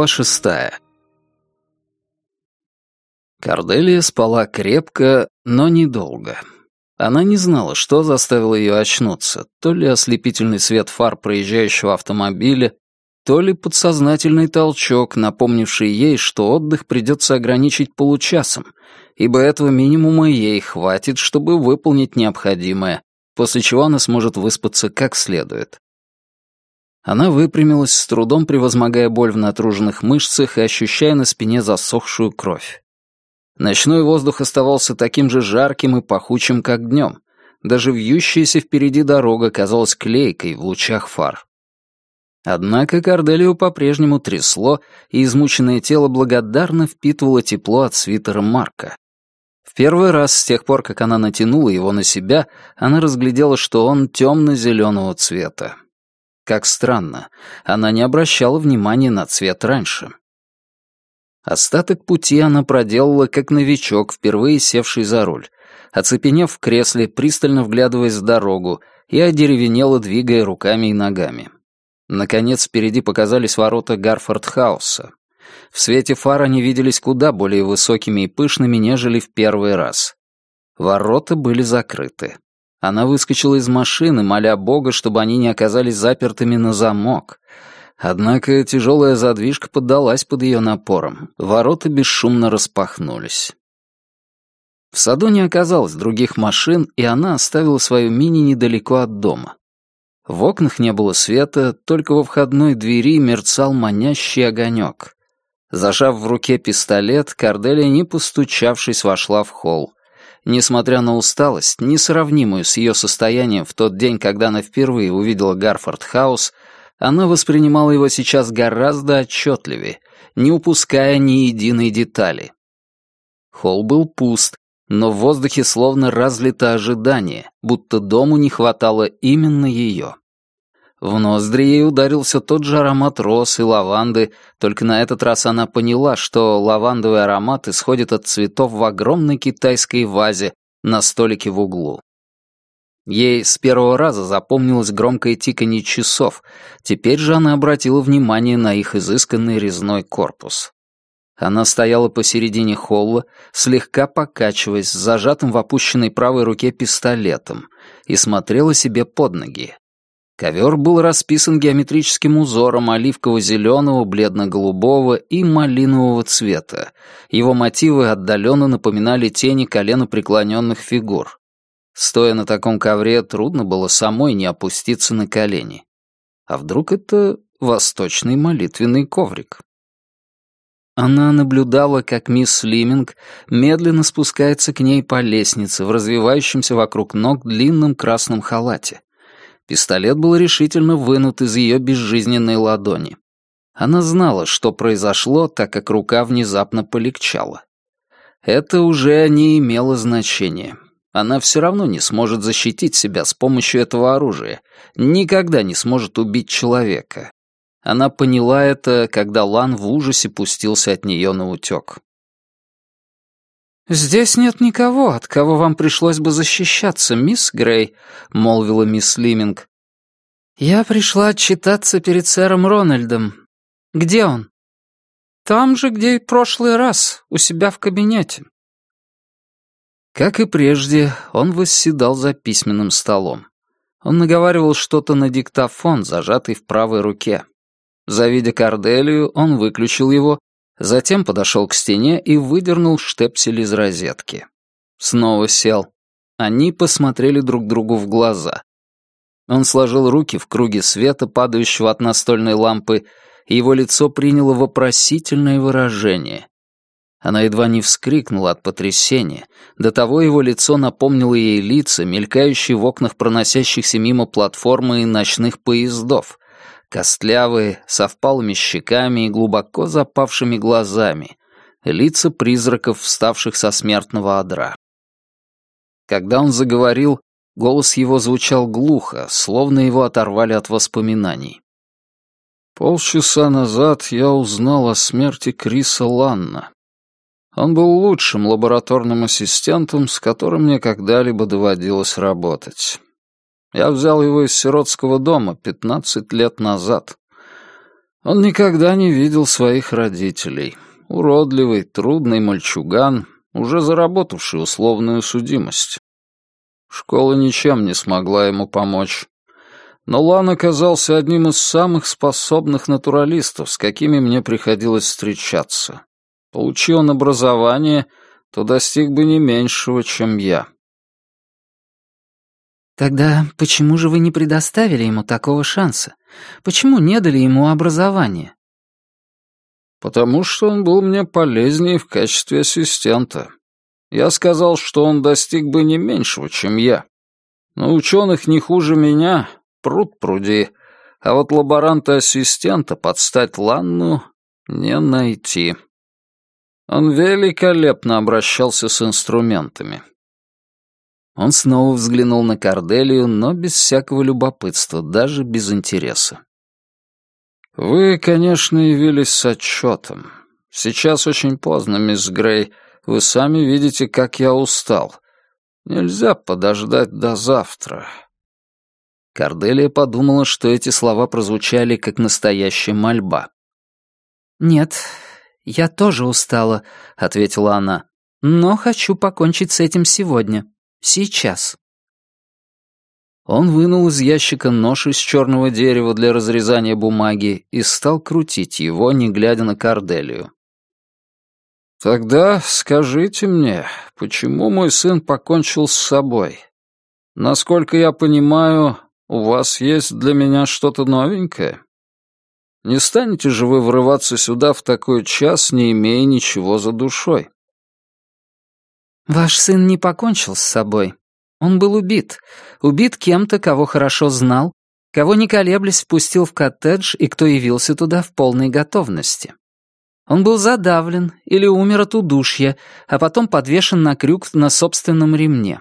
Глава шестая. Корделия спала крепко, но недолго. Она не знала, что заставило ее очнуться, то ли ослепительный свет фар проезжающего автомобиля, то ли подсознательный толчок, напомнивший ей, что отдых придется ограничить получасом, ибо этого минимума ей хватит, чтобы выполнить необходимое, после чего она сможет выспаться как следует. Она выпрямилась, с трудом превозмогая боль в натруженных мышцах и ощущая на спине засохшую кровь. Ночной воздух оставался таким же жарким и пахучим, как днем. Даже вьющаяся впереди дорога казалась клейкой в лучах фар. Однако Корделию по-прежнему трясло, и измученное тело благодарно впитывало тепло от свитера Марка. В первый раз с тех пор, как она натянула его на себя, она разглядела, что он темно-зеленого цвета. Как странно, она не обращала внимания на цвет раньше. Остаток пути она проделала как новичок, впервые севший за руль, оцепенев в кресле, пристально вглядываясь в дорогу, и одеревенела, двигая руками и ногами. Наконец, впереди показались ворота Гарфорд-хауса. В свете фар они виделись куда более высокими и пышными, нежели в первый раз. Ворота были закрыты. Она выскочила из машины, моля Бога, чтобы они не оказались запертыми на замок. Однако тяжелая задвижка поддалась под ее напором. Ворота бесшумно распахнулись. В саду не оказалось других машин, и она оставила свою мини недалеко от дома. В окнах не было света, только во входной двери мерцал манящий огонек. Зажав в руке пистолет, Корделия, не постучавшись, вошла в холл. Несмотря на усталость, несравнимую с ее состоянием в тот день, когда она впервые увидела Гарфорд Хаус, она воспринимала его сейчас гораздо отчетливее, не упуская ни единой детали. Холл был пуст, но в воздухе словно разлито ожидание, будто дому не хватало именно ее. В ноздри ей ударился тот же аромат роз и лаванды, только на этот раз она поняла, что лавандовый аромат исходит от цветов в огромной китайской вазе на столике в углу. Ей с первого раза запомнилось громкое тиканье часов, теперь же она обратила внимание на их изысканный резной корпус. Она стояла посередине холла, слегка покачиваясь, с зажатым в опущенной правой руке пистолетом, и смотрела себе под ноги, Ковер был расписан геометрическим узором оливково-зеленого, бледно-голубого и малинового цвета. Его мотивы отдаленно напоминали тени коленопреклоненных фигур. Стоя на таком ковре, трудно было самой не опуститься на колени. А вдруг это восточный молитвенный коврик? Она наблюдала, как мисс Лиминг медленно спускается к ней по лестнице в развивающемся вокруг ног длинном красном халате. Пистолет был решительно вынут из ее безжизненной ладони. Она знала, что произошло, так как рука внезапно полегчала. Это уже не имело значения. Она все равно не сможет защитить себя с помощью этого оружия, никогда не сможет убить человека. Она поняла это, когда Лан в ужасе пустился от нее на утек. «Здесь нет никого, от кого вам пришлось бы защищаться, мисс Грей», — молвила мисс Лиминг. «Я пришла отчитаться перед сэром Рональдом. Где он?» «Там же, где и прошлый раз, у себя в кабинете». Как и прежде, он восседал за письменным столом. Он наговаривал что-то на диктофон, зажатый в правой руке. Завидя Корделию, он выключил его Затем подошел к стене и выдернул штепсель из розетки. Снова сел. Они посмотрели друг другу в глаза. Он сложил руки в круге света, падающего от настольной лампы, и его лицо приняло вопросительное выражение. Она едва не вскрикнула от потрясения. До того его лицо напомнило ей лица, мелькающие в окнах проносящихся мимо платформы и ночных поездов, Костлявые, со впалыми щеками и глубоко запавшими глазами, лица призраков, вставших со смертного одра. Когда он заговорил, голос его звучал глухо, словно его оторвали от воспоминаний. Полчаса назад я узнал о смерти Криса Ланна. Он был лучшим лабораторным ассистентом, с которым мне когда-либо доводилось работать. Я взял его из сиротского дома пятнадцать лет назад. Он никогда не видел своих родителей. Уродливый, трудный мальчуган, уже заработавший условную судимость. Школа ничем не смогла ему помочь. Но Лан оказался одним из самых способных натуралистов, с какими мне приходилось встречаться. Получи он образование, то достиг бы не меньшего, чем я. Тогда почему же вы не предоставили ему такого шанса? Почему не дали ему образование? Потому что он был мне полезнее в качестве ассистента. Я сказал, что он достиг бы не меньшего, чем я. Но ученых не хуже меня, пруд пруди, а вот лаборанта-ассистента под стать Ланну не найти. Он великолепно обращался с инструментами. Он снова взглянул на Корделию, но без всякого любопытства, даже без интереса. «Вы, конечно, явились с отчетом. Сейчас очень поздно, мисс Грей. Вы сами видите, как я устал. Нельзя подождать до завтра». Корделия подумала, что эти слова прозвучали как настоящая мольба. «Нет, я тоже устала», — ответила она. «Но хочу покончить с этим сегодня. Сейчас». Он вынул из ящика нож из черного дерева для разрезания бумаги и стал крутить его, не глядя на Корделию. «Тогда скажите мне, почему мой сын покончил с собой? Насколько я понимаю, у вас есть для меня что-то новенькое? Не станете же вы врываться сюда в такой час, не имея ничего за душой?» «Ваш сын не покончил с собой», он был убит. Убит кем-то, кого хорошо знал, кого не колеблясь впустил в коттедж и кто явился туда в полной готовности. Он был задавлен или умер от удушья, а потом подвешен на крюк на собственном ремне.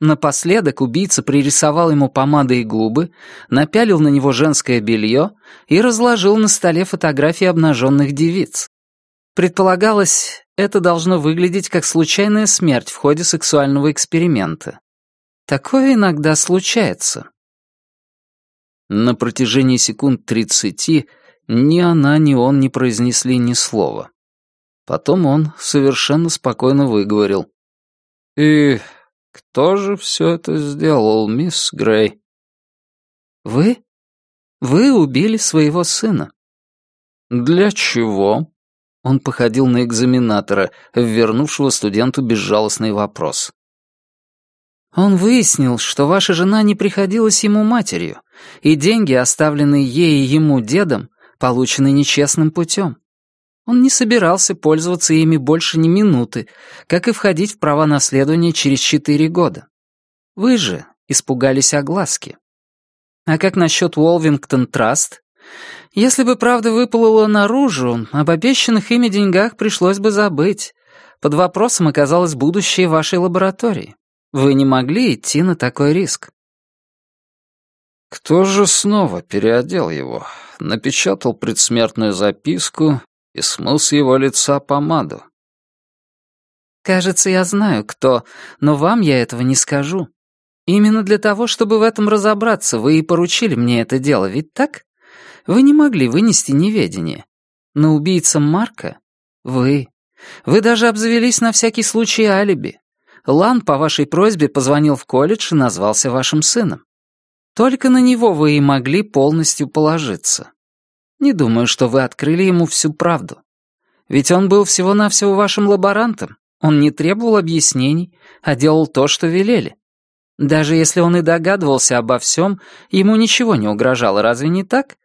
Напоследок убийца пририсовал ему помадой губы, напялил на него женское белье и разложил на столе фотографии обнаженных девиц. Предполагалось, это должно выглядеть как случайная смерть в ходе сексуального эксперимента. Такое иногда случается. На протяжении секунд тридцати ни она, ни он не произнесли ни слова. Потом он совершенно спокойно выговорил. «И кто же все это сделал, мисс Грей?» «Вы? Вы убили своего сына». «Для чего?» Он походил на экзаменатора, вернувшего студенту безжалостный вопрос. Он выяснил, что ваша жена не приходилась ему матерью, и деньги, оставленные ей и ему дедом, получены нечестным путем. Он не собирался пользоваться ими больше ни минуты, как и входить в права наследования через четыре года. Вы же испугались огласки. А как насчет Уолвингтон Траст? Если бы правда выплыла наружу, об обещанных ими деньгах пришлось бы забыть. Под вопросом оказалось будущее вашей лаборатории. Вы не могли идти на такой риск. Кто же снова переодел его, напечатал предсмертную записку и смыл с его лица помаду? Кажется, я знаю, кто, но вам я этого не скажу. Именно для того, чтобы в этом разобраться, вы и поручили мне это дело, ведь так? Вы не могли вынести неведение. Но убийца Марка — вы. Вы даже обзавелись на всякий случай алиби. Лан по вашей просьбе позвонил в колледж и назвался вашим сыном. Только на него вы и могли полностью положиться. Не думаю, что вы открыли ему всю правду. Ведь он был всего-навсего вашим лаборантом. Он не требовал объяснений, а делал то, что велели. Даже если он и догадывался обо всем, ему ничего не угрожало, разве не так?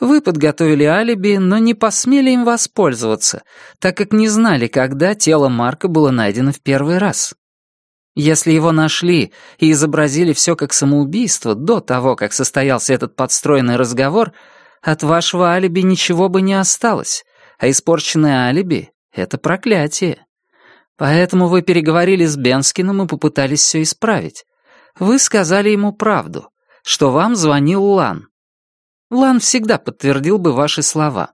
Вы подготовили алиби, но не посмели им воспользоваться, так как не знали, когда тело Марка было найдено в первый раз. Если его нашли и изобразили все как самоубийство до того, как состоялся этот подстроенный разговор, от вашего алиби ничего бы не осталось, а испорченное алиби — это проклятие. Поэтому вы переговорили с Бенскиным и попытались все исправить. Вы сказали ему правду, что вам звонил Лан. Лан всегда подтвердил бы ваши слова.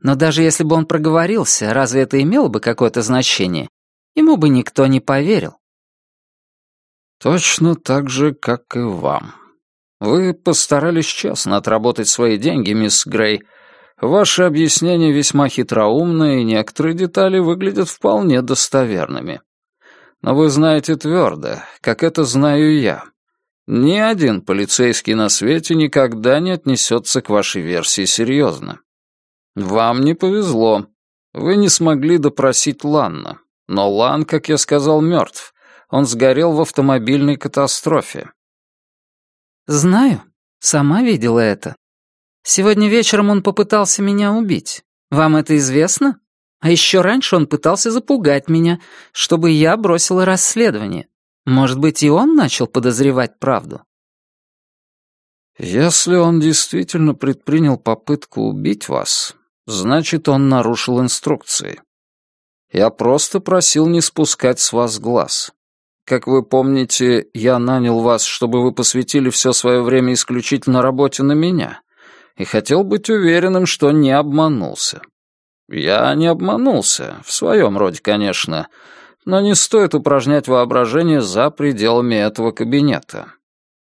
Но даже если бы он проговорился, разве это имело бы какое-то значение? Ему бы никто не поверил. Точно так же, как и вам. Вы постарались честно отработать свои деньги, мисс Грей. Ваши объяснения весьма хитроумные, и некоторые детали выглядят вполне достоверными. Но вы знаете твердо, как это знаю я. Ни один полицейский на свете никогда не отнесется к вашей версии серьезно. Вам не повезло. Вы не смогли допросить Ланна. Но Лан, как я сказал, мертв. Он сгорел в автомобильной катастрофе. Знаю. Сама видела это. Сегодня вечером он попытался меня убить. Вам это известно? А еще раньше он пытался запугать меня, чтобы я бросила расследование. Может быть, и он начал подозревать правду? Если он действительно предпринял попытку убить вас, значит, он нарушил инструкции. Я просто просил не спускать с вас глаз. Как вы помните, я нанял вас, чтобы вы посвятили все свое время исключительно работе на меня, и хотел быть уверенным, что не обманулся. Я не обманулся, в своем роде, конечно, но не стоит упражнять воображение за пределами этого кабинета.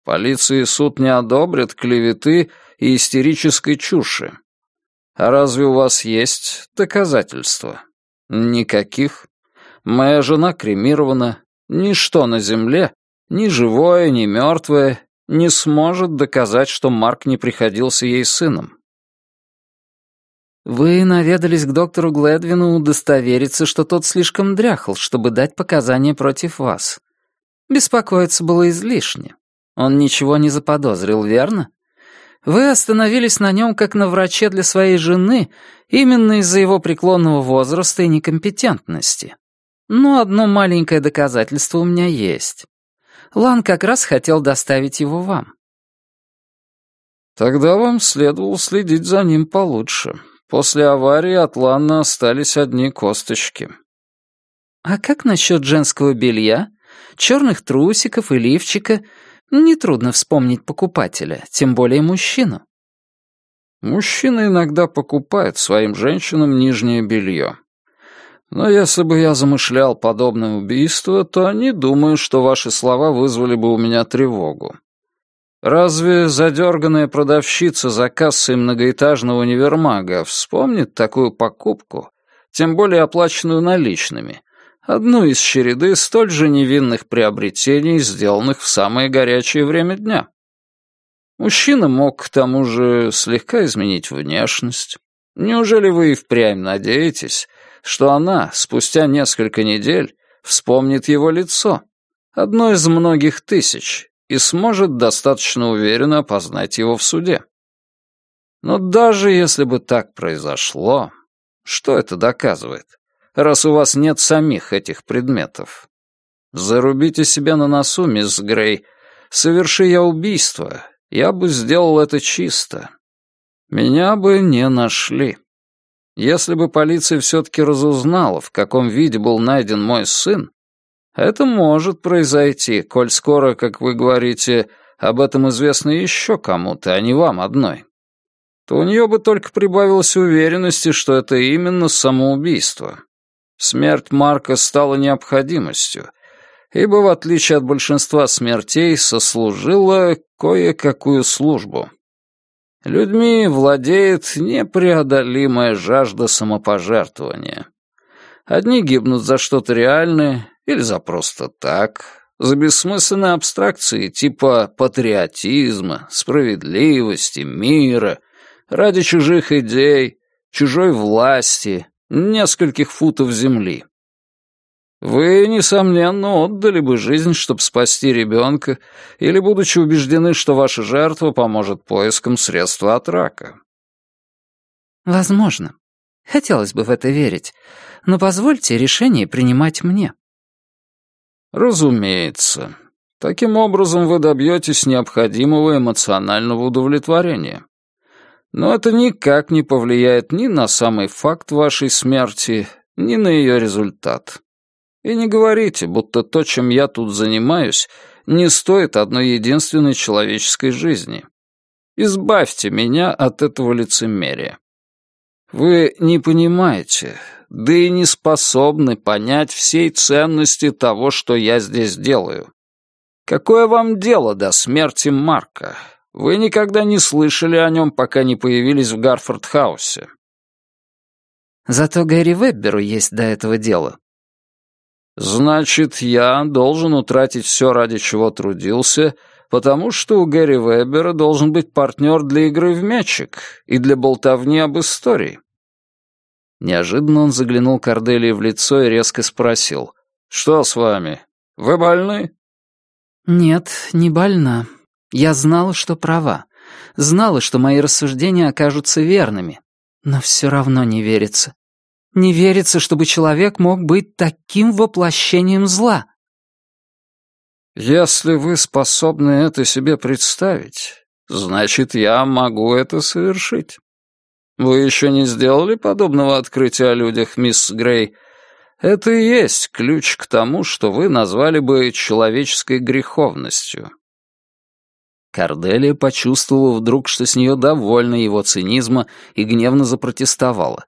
Полиция и суд не одобрят клеветы и истерической чуши. А разве у вас есть доказательства? Никаких. Моя жена кремирована. Ничто на земле, ни живое, ни мертвое, не сможет доказать, что Марк не приходился ей сыном. «Вы наведались к доктору Гледвину удостовериться, что тот слишком дряхл, чтобы дать показания против вас. Беспокоиться было излишне. Он ничего не заподозрил, верно? Вы остановились на нем как на враче для своей жены именно из-за его преклонного возраста и некомпетентности. Но одно маленькое доказательство у меня есть. Лан как раз хотел доставить его вам». «Тогда вам следовало следить за ним получше», После аварии от Ланна остались одни косточки. А как насчет женского белья? Черных трусиков и лифчика? Нетрудно вспомнить покупателя, тем более мужчину. Мужчины иногда покупают своим женщинам нижнее белье. Но если бы я замышлял подобное убийство, то не думаю, что ваши слова вызвали бы у меня тревогу. Разве задерганная продавщица за кассой многоэтажного универмага вспомнит такую покупку, тем более оплаченную наличными, одну из череды столь же невинных приобретений, сделанных в самое горячее время дня? Мужчина мог, к тому же, слегка изменить внешность. Неужели вы и впрямь надеетесь, что она, спустя несколько недель, вспомнит его лицо? Одно из многих тысяч, и сможет достаточно уверенно опознать его в суде. Но даже если бы так произошло, что это доказывает, раз у вас нет самих этих предметов? Зарубите себе на носу, мисс Грей. Соверши я убийство, я бы сделал это чисто. Меня бы не нашли. Если бы полиция все-таки разузнала, в каком виде был найден мой сын, это может произойти, коль скоро, как вы говорите, об этом известно еще кому-то, а не вам одной. То у нее бы только прибавилось уверенности, что это именно самоубийство. Смерть Марка стала необходимостью, ибо, в отличие от большинства смертей, сослужила кое-какую службу. Людьми владеет непреодолимая жажда самопожертвования. Одни гибнут за что-то реальное, или за просто так, за бессмысленные абстракции типа патриотизма, справедливости, мира, ради чужих идей, чужой власти, нескольких футов земли. Вы, несомненно, отдали бы жизнь, чтобы спасти ребенка, или будучи убеждены, что ваша жертва поможет поискам средства от рака. Возможно. Хотелось бы в это верить. Но позвольте решение принимать мне. Разумеется. Таким образом вы добьетесь необходимого эмоционального удовлетворения. Но это никак не повлияет ни на самый факт вашей смерти, ни на ее результат. И не говорите, будто то, чем я тут занимаюсь, не стоит одной единственной человеческой жизни. Избавьте меня от этого лицемерия. Вы не понимаете, да и не способны понять всей ценности того, что я здесь делаю. Какое вам дело до смерти Марка? Вы никогда не слышали о нем, пока не появились в Гарфорд-хаусе. Зато Гэри Вебберу есть до этого дело. Значит, я должен утратить все, ради чего трудился, потому что у Гэри Веббера должен быть партнер для игры в мячик и для болтовни об истории. Неожиданно он заглянул Корделии в лицо и резко спросил. «Что с вами? Вы больны?» «Нет, не больна. Я знала, что права. Знала, что мои рассуждения окажутся верными. Но все равно не верится. Не верится, чтобы человек мог быть таким воплощением зла». «Если вы способны это себе представить, значит, я могу это совершить». Вы еще не сделали подобного открытия о людях, мисс Грей? Это и есть ключ к тому, что вы назвали бы человеческой греховностью. Корделия почувствовала вдруг, что с нее довольна его цинизма, и гневно запротестовала.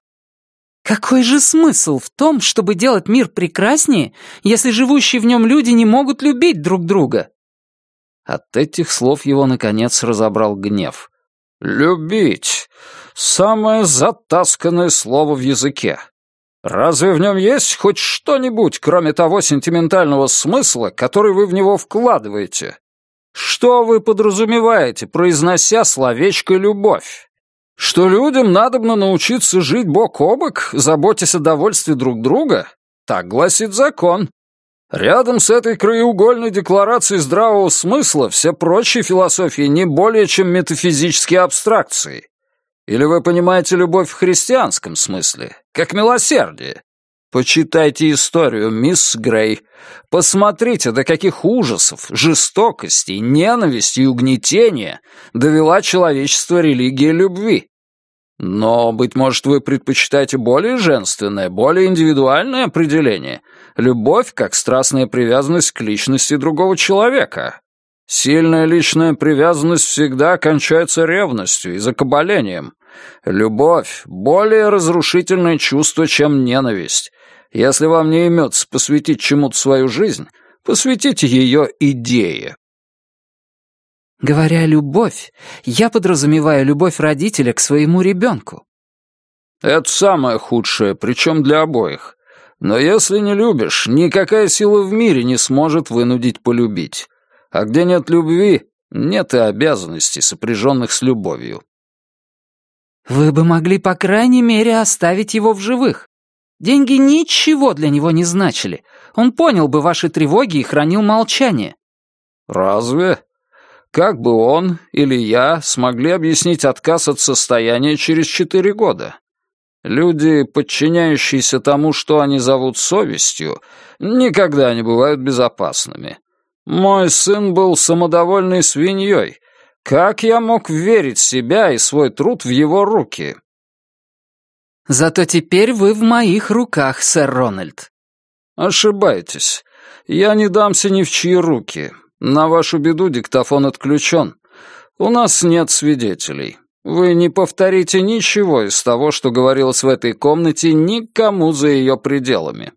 «Какой же смысл в том, чтобы делать мир прекраснее, если живущие в нем люди не могут любить друг друга?» От этих слов его, наконец, разобрал гнев. «Любить! Самое затасканное слово в языке. Разве в нем есть хоть что-нибудь, кроме того сентиментального смысла, который вы в него вкладываете? Что вы подразумеваете, произнося словечко «любовь»? Что людям надобно научиться жить бок о бок, заботясь о довольстве друг друга? Так гласит закон. Рядом с этой краеугольной декларацией здравого смысла все прочие философии не более чем метафизические абстракции. Или вы понимаете любовь в христианском смысле, как милосердие? Почитайте историю, мисс Грей. Посмотрите, до каких ужасов, жестокости, ненависти и угнетения довела человечество религия любви. Но, быть может, вы предпочитаете более женственное, более индивидуальное определение — Любовь как страстная привязанность к личности другого человека. Сильная личная привязанность всегда кончается ревностью и закабалением. Любовь — более разрушительное чувство, чем ненависть. Если вам не имется посвятить чему-то свою жизнь, посвятите ее идее. Говоря «любовь», я подразумеваю любовь родителя к своему ребенку. Это самое худшее, причем для обоих. Но если не любишь, никакая сила в мире не сможет вынудить полюбить. А где нет любви, нет и обязанностей, сопряженных с любовью. Вы бы могли, по крайней мере, оставить его в живых. Деньги ничего для него не значили. Он понял бы ваши тревоги и хранил молчание. Разве? Как бы он или я смогли объяснить отказ от состояния через четыре года? Люди, подчиняющиеся тому, что они зовут совестью, никогда не бывают безопасными. Мой сын был самодовольной свиньей. Как я мог верить себя и свой труд в его руки? Зато теперь вы в моих руках, сэр Рональд. Ошибаетесь. Я не дамся ни в чьи руки. На вашу беду диктофон отключен. У нас нет свидетелей. Вы не повторите ничего из того, что говорилось в этой комнате никому за ее пределами.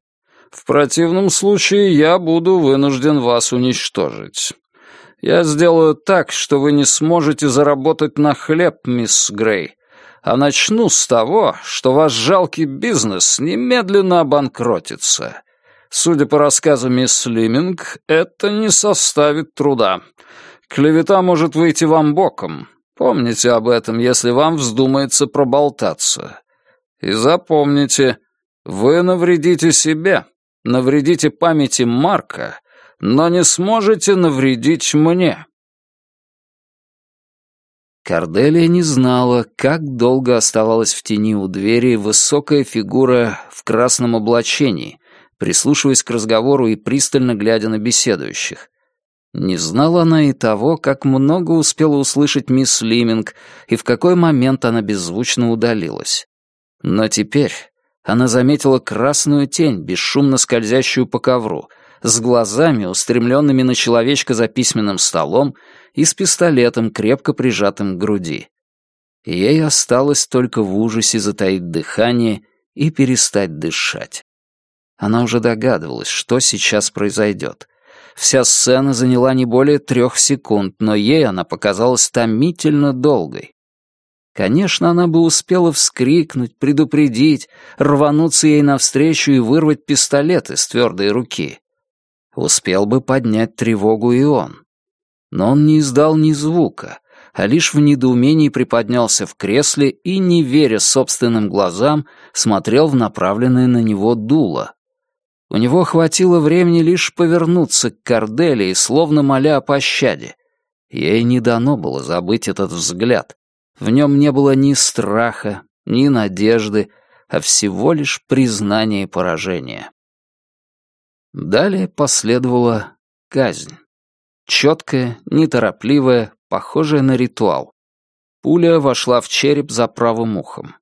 В противном случае я буду вынужден вас уничтожить. Я сделаю так, что вы не сможете заработать на хлеб, мисс Грей, а начну с того, что ваш жалкий бизнес немедленно обанкротится. Судя по рассказу мисс Лиминг, это не составит труда. Клевета может выйти вам боком, Помните об этом, если вам вздумается проболтаться. И запомните, вы навредите себе, навредите памяти Марка, но не сможете навредить мне. Корделия не знала, как долго оставалась в тени у двери высокая фигура в красном облачении, прислушиваясь к разговору и пристально глядя на беседующих. Не знала она и того, как много успела услышать мисс Лиминг и в какой момент она беззвучно удалилась. Но теперь она заметила красную тень, бесшумно скользящую по ковру, с глазами, устремленными на человечка за письменным столом и с пистолетом, крепко прижатым к груди. Ей осталось только в ужасе затаить дыхание и перестать дышать. Она уже догадывалась, что сейчас произойдет — Вся сцена заняла не более трех секунд, но ей она показалась томительно долгой. Конечно, она бы успела вскрикнуть, предупредить, рвануться ей навстречу и вырвать пистолет из твердой руки. Успел бы поднять тревогу и он. Но он не издал ни звука, а лишь в недоумении приподнялся в кресле и, не веря собственным глазам, смотрел в направленное на него дуло. У него хватило времени лишь повернуться к Корделии, словно моля о пощаде. Ей не дано было забыть этот взгляд. В нем не было ни страха, ни надежды, а всего лишь признание поражения. Далее последовала казнь. Четкая, неторопливая, похожая на ритуал. Пуля вошла в череп за правым ухом.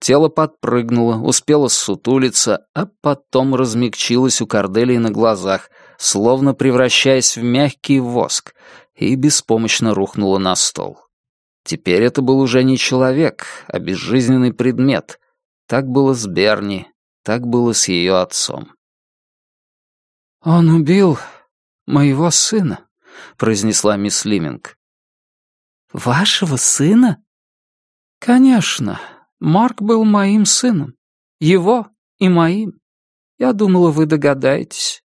Тело подпрыгнуло, успело ссутулиться, а потом размягчилось у Корделии на глазах, словно превращаясь в мягкий воск, и беспомощно рухнуло на стол. Теперь это был уже не человек, а безжизненный предмет. Так было с Берни, так было с ее отцом. «Он убил моего сына», — произнесла мисс Лиминг. «Вашего сына?» «Конечно. Марк был моим сыном. Его и моим. Я думала, вы догадаетесь».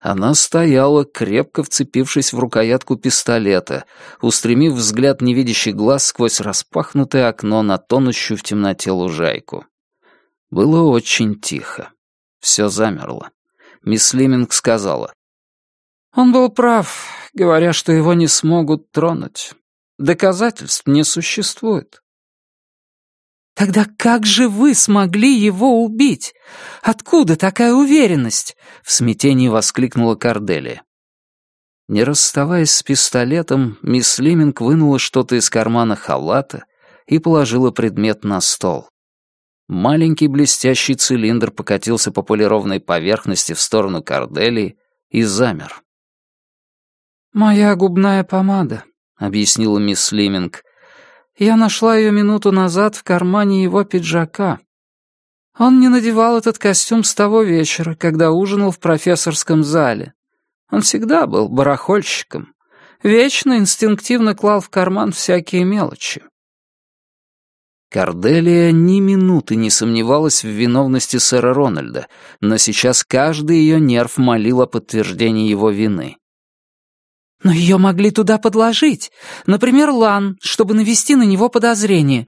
Она стояла, крепко вцепившись в рукоятку пистолета, устремив взгляд невидящий глаз сквозь распахнутое окно на тонущую в темноте лужайку. Было очень тихо. Все замерло. Мисс Лиминг сказала. Он был прав, говоря, что его не смогут тронуть. Доказательств не существует. «Тогда как же вы смогли его убить? Откуда такая уверенность?» — в смятении воскликнула Корделия. Не расставаясь с пистолетом, мисс Лиминг вынула что-то из кармана халата и положила предмет на стол. Маленький блестящий цилиндр покатился по полированной поверхности в сторону Корделии и замер. «Моя губная помада», — объяснила мисс Лиминг. «Я нашла ее минуту назад в кармане его пиджака. Он не надевал этот костюм с того вечера, когда ужинал в профессорском зале. Он всегда был барахольщиком. Вечно инстинктивно клал в карман всякие мелочи. Карделия ни минуты не сомневалась в виновности сэра Рональда, но сейчас каждый ее нерв молил о подтверждении его вины. «Но ее могли туда подложить. Например, Лан, чтобы навести на него подозрение».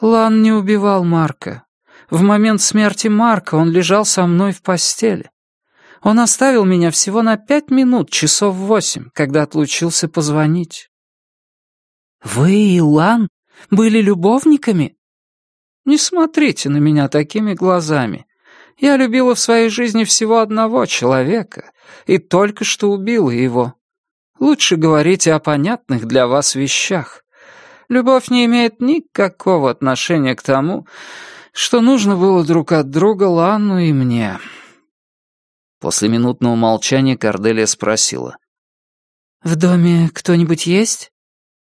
«Лан не убивал Марка. В момент смерти Марка он лежал со мной в постели. Он оставил меня всего на пять минут, часов восемь, когда отлучился позвонить». «Вы и Лан были любовниками? Не смотрите на меня такими глазами. Я любила в своей жизни всего одного человека и только что убила его. Лучше говорите о понятных для вас вещах. Любовь не имеет никакого отношения к тому, что нужно было друг от друга Ланну и мне». После минутного молчания Корделия спросила. «В доме кто-нибудь есть?»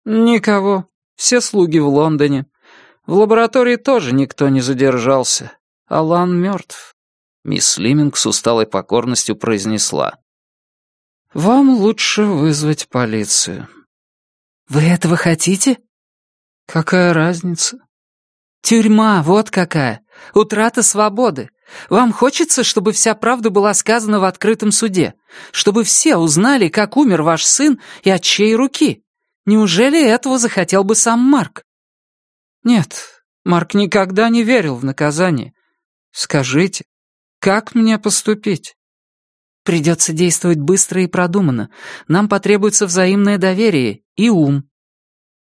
«Никого. Все слуги в Лондоне. В лаборатории тоже никто не задержался. Алан мертв. Мисс Лиминг с усталой покорностью произнесла. «Вам лучше вызвать полицию». «Вы этого хотите?» «Какая разница?» «Тюрьма, вот какая. Утрата свободы. Вам хочется, чтобы вся правда была сказана в открытом суде? Чтобы все узнали, как умер ваш сын и от чьей руки? Неужели этого захотел бы сам Марк? Нет, Марк никогда не верил в наказание. Скажите, как мне поступить? Придется действовать быстро и продуманно. Нам потребуется взаимное доверие и ум.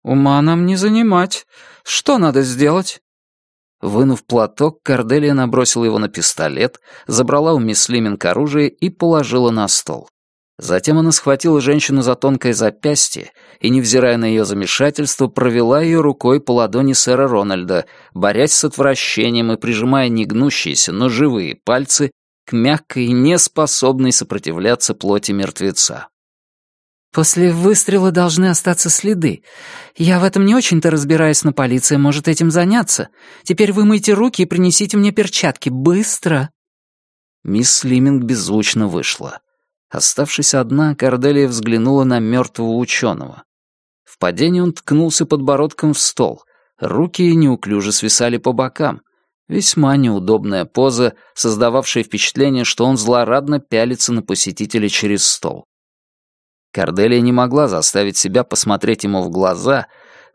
Ума нам не занимать. Что надо сделать? Вынув платок, Корделия набросила его на пистолет, забрала у мисс Лиминг оружие и положила на стол. Затем она схватила женщину за тонкое запястье и, невзирая на ее замешательство, провела ее рукой по ладони сэра Рональда, борясь с отвращением и прижимая негнущиеся, но живые пальцы к мягкой неспособной сопротивляться плоти мертвеца. «После выстрела должны остаться следы. Я в этом не очень-то разбираюсь, но полиция может этим заняться. Теперь вымойте руки и принесите мне перчатки. Быстро!» Мисс Лиминг беззвучно вышла. Оставшись одна, Корделия взглянула на мертвого ученого. В падении он ткнулся подбородком в стол. Руки неуклюже свисали по бокам. Весьма неудобная поза, создававшая впечатление, что он злорадно пялится на посетителя через стол. Корделия не могла заставить себя посмотреть ему в глаза,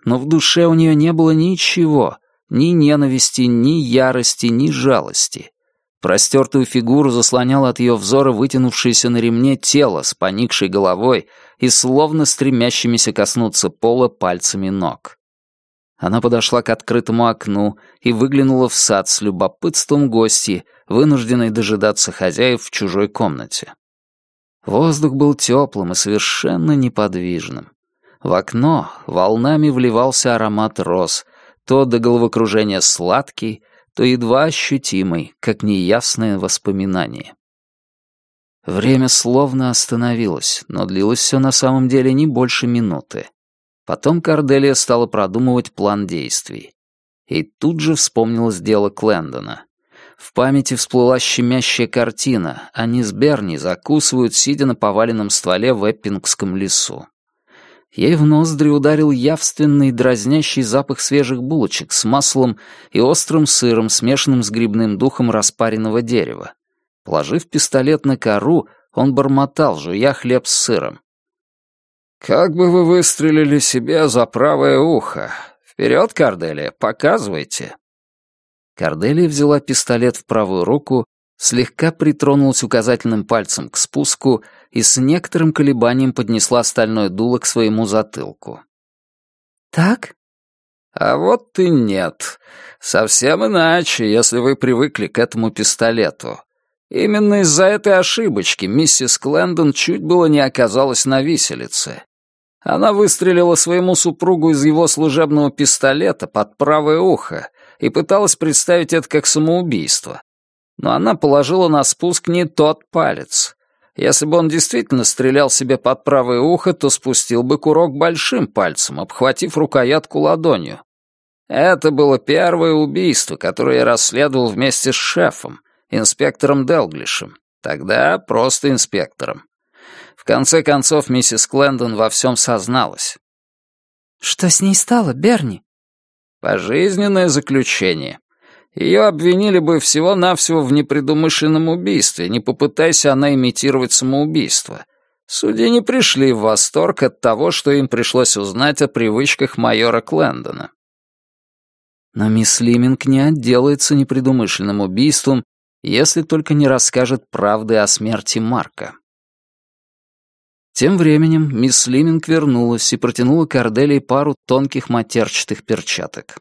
но в душе у нее не было ничего, ни ненависти, ни ярости, ни жалости. Простертую фигуру заслоняло от ее взора вытянувшееся на ремне тело с поникшей головой и словно стремящимися коснуться пола пальцами ног. Она подошла к открытому окну и выглянула в сад с любопытством гости, вынужденной дожидаться хозяев в чужой комнате. Воздух был теплым и совершенно неподвижным. В окно волнами вливался аромат роз, то до головокружения сладкий, то едва ощутимый, как неясное воспоминание. Время словно остановилось, но длилось все на самом деле не больше минуты. Потом Корделия стала продумывать план действий. И тут же вспомнилось дело Клендона. В памяти всплыла щемящая картина. Они с Берни закусывают, сидя на поваленном стволе в Эппингском лесу. Ей в ноздри ударил явственный дразнящий запах свежих булочек с маслом и острым сыром, смешанным с грибным духом распаренного дерева. Положив пистолет на кору, он бормотал, жуя хлеб с сыром. «Как бы вы выстрелили себе за правое ухо? Вперед, Корделия, показывайте!» Корделия взяла пистолет в правую руку, слегка притронулась указательным пальцем к спуску и с некоторым колебанием поднесла стальной дуло к своему затылку. «Так?» «А вот и нет. Совсем иначе, если вы привыкли к этому пистолету. Именно из-за этой ошибочки миссис Клендон чуть было не оказалась на виселице. Она выстрелила своему супругу из его служебного пистолета под правое ухо и пыталась представить это как самоубийство. Но она положила на спуск не тот палец. Если бы он действительно стрелял себе под правое ухо, то спустил бы курок большим пальцем, обхватив рукоятку ладонью. Это было первое убийство, которое я расследовал вместе с шефом, инспектором Делглишем. Тогда просто инспектором конце концов, миссис Клендон во всем созналась. «Что с ней стало, Берни?» «Пожизненное заключение. Ее обвинили бы всего-навсего в непредумышленном убийстве, не попытайся она имитировать самоубийство. Судьи не пришли в восторг от того, что им пришлось узнать о привычках майора Клендона. Но мисс Лиминг не отделается непредумышленным убийством, если только не расскажет правды о смерти Марка. Тем временем мисс Лиминг вернулась и протянула Корделии пару тонких матерчатых перчаток.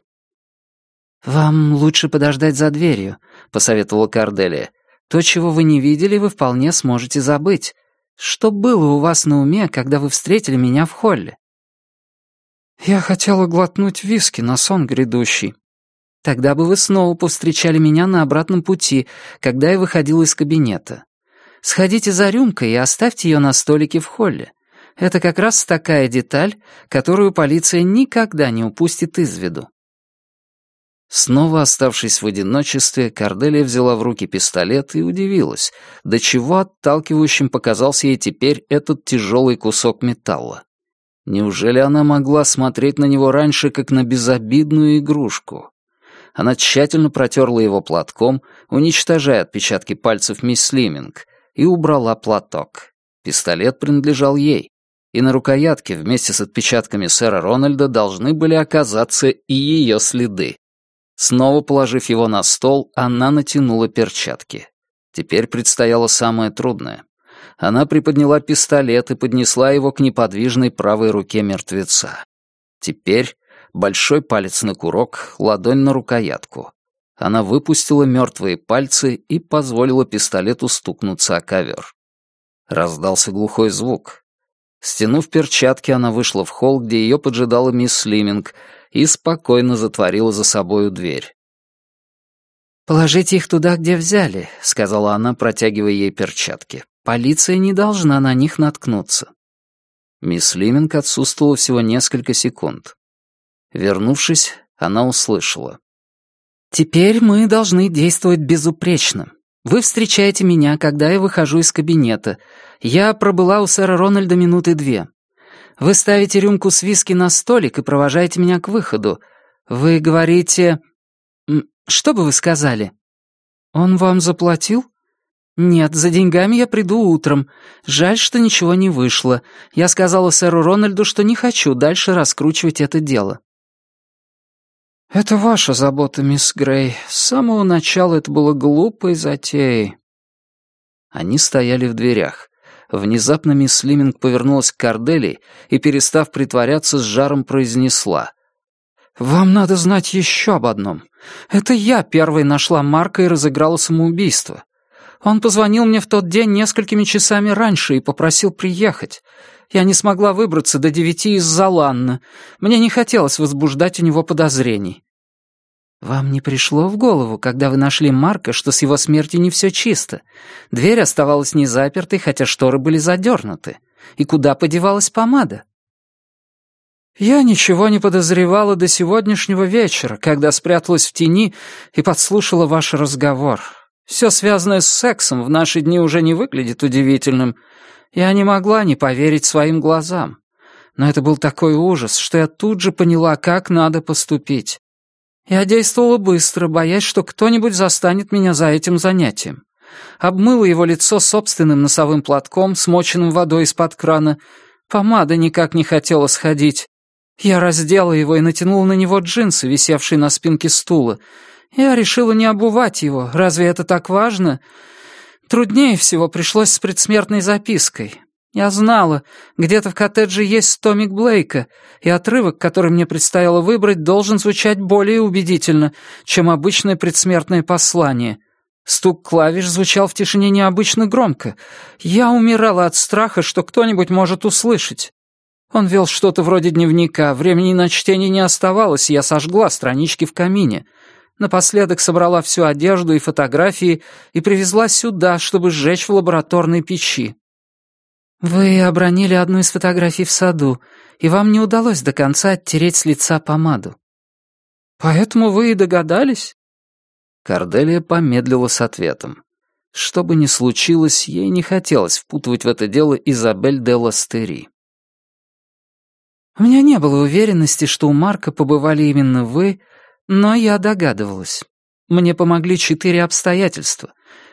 «Вам лучше подождать за дверью», — посоветовала Корделия. «То, чего вы не видели, вы вполне сможете забыть. Что было у вас на уме, когда вы встретили меня в холле?» «Я хотела глотнуть виски на сон грядущий». «Тогда бы вы снова повстречали меня на обратном пути, когда я выходила из кабинета. Сходите за рюмкой и оставьте ее на столике в холле. Это как раз такая деталь, которую полиция никогда не упустит из виду. Снова оставшись в одиночестве, Корделия взяла в руки пистолет и удивилась, до чего отталкивающим показался ей теперь этот тяжелый кусок металла. Неужели она могла смотреть на него раньше, как на безобидную игрушку? Она тщательно протерла его платком, уничтожая отпечатки пальцев мисс Лиминг, и убрала платок. Пистолет принадлежал ей, и на рукоятке вместе с отпечатками сэра Рональда должны были оказаться и ее следы. Снова положив его на стол, она натянула перчатки. Теперь предстояло самое трудное. Она приподняла пистолет и поднесла его к неподвижной правой руке мертвеца. Теперь большой палец на курок, ладонь на рукоятку. Она выпустила мертвые пальцы и позволила пистолету стукнуться о ковер. Раздался глухой звук. Стянув перчатки, она вышла в холл, где ее поджидала мисс Слиминг, и спокойно затворила за собою дверь. «Положите их туда, где взяли», — сказала она, протягивая ей перчатки. «Полиция не должна на них наткнуться». Мисс Лиминг отсутствовала всего несколько секунд. Вернувшись, она услышала. Теперь мы должны действовать безупречно. Вы встречаете меня, когда я выхожу из кабинета. Я пробыла у сэра Рональда минуты две. Вы ставите рюмку с виски на столик и провожаете меня к выходу. Вы говорите... Что бы вы сказали? Он вам заплатил? «Нет, за деньгами я приду утром. Жаль, что ничего не вышло. Я сказала сэру Рональду, что не хочу дальше раскручивать это дело». «Это ваша забота, мисс Грей. С самого начала это было глупой затеей». Они стояли в дверях. Внезапно мисс Лиминг повернулась к Кордели и, перестав притворяться, с жаром произнесла. «Вам надо знать еще об одном. Это я первой нашла Марка и разыграла самоубийство. Он позвонил мне в тот день несколькими часами раньше и попросил приехать. Я не смогла выбраться до девяти из-за Ланна. Мне не хотелось возбуждать у него подозрений. Вам не пришло в голову, когда вы нашли Марка, что с его смертью не все чисто? Дверь оставалась не запертой, хотя шторы были задернуты. И куда подевалась помада? Я ничего не подозревала до сегодняшнего вечера, когда спряталась в тени и подслушала ваш разговор. Все связанное с сексом в наши дни уже не выглядит удивительным. Я не могла не поверить своим глазам. Но это был такой ужас, что я тут же поняла, как надо поступить. Я действовала быстро, боясь, что кто-нибудь застанет меня за этим занятием. Обмыла его лицо собственным носовым платком, смоченным водой из-под крана. Помада никак не хотела сходить. Я раздела его и натянула на него джинсы, висевшие на спинке стула, я решила не обувать его. Разве это так важно? Труднее всего пришлось с предсмертной запиской. Я знала, где-то в коттедже есть томик Блейка, и отрывок, который мне предстояло выбрать, должен звучать более убедительно, чем обычное предсмертное послание. Стук клавиш звучал в тишине необычно громко. Я умирала от страха, что кто-нибудь может услышать. Он вел что-то вроде дневника, времени на чтение не оставалось, я сожгла странички в камине — Напоследок собрала всю одежду и фотографии и привезла сюда, чтобы сжечь в лабораторной печи. Вы обронили одну из фотографий в саду, и вам не удалось до конца оттереть с лица помаду. Поэтому вы и догадались? Корделия помедлила с ответом. Что бы ни случилось, ей не хотелось впутывать в это дело Изабель де Ластери. У меня не было уверенности, что у Марка побывали именно вы, но я догадывалась. Мне помогли четыре обстоятельства.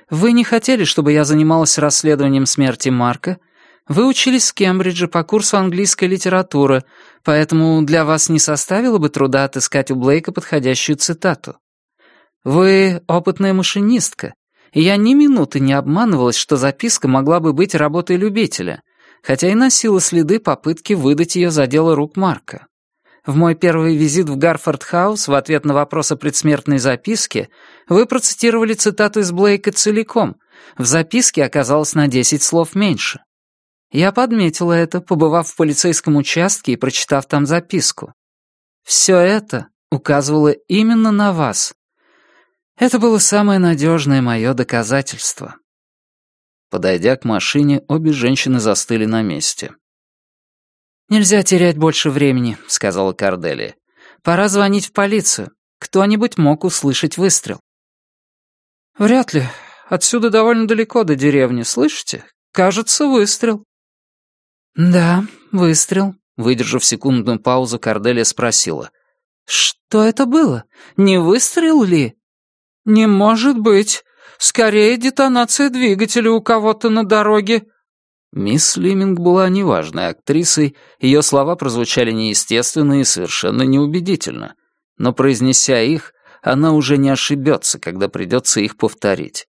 Вы не хотели, чтобы я занималась расследованием смерти Марка. Вы учились в Кембридже по курсу английской литературы, поэтому для вас не составило бы труда отыскать у Блейка подходящую цитату. Вы опытная машинистка, и я ни минуты не обманывалась, что записка могла бы быть работой любителя, хотя и носила следы попытки выдать ее за дело рук Марка. В мой первый визит в Гарфорд-хаус в ответ на вопрос о предсмертной записке вы процитировали цитату из Блейка целиком. В записке оказалось на 10 слов меньше. Я подметила это, побывав в полицейском участке и прочитав там записку. Все это указывало именно на вас. Это было самое надежное мое доказательство. Подойдя к машине, обе женщины застыли на месте. «Нельзя терять больше времени», — сказала Корделия. «Пора звонить в полицию. Кто-нибудь мог услышать выстрел». «Вряд ли. Отсюда довольно далеко до деревни, слышите? Кажется, выстрел». «Да, выстрел», — выдержав секундную паузу, Корделия спросила. «Что это было? Не выстрел ли?» «Не может быть. Скорее детонация двигателя у кого-то на дороге», Мисс Лиминг была неважной актрисой, ее слова прозвучали неестественно и совершенно неубедительно. Но произнеся их, она уже не ошибется, когда придется их повторить.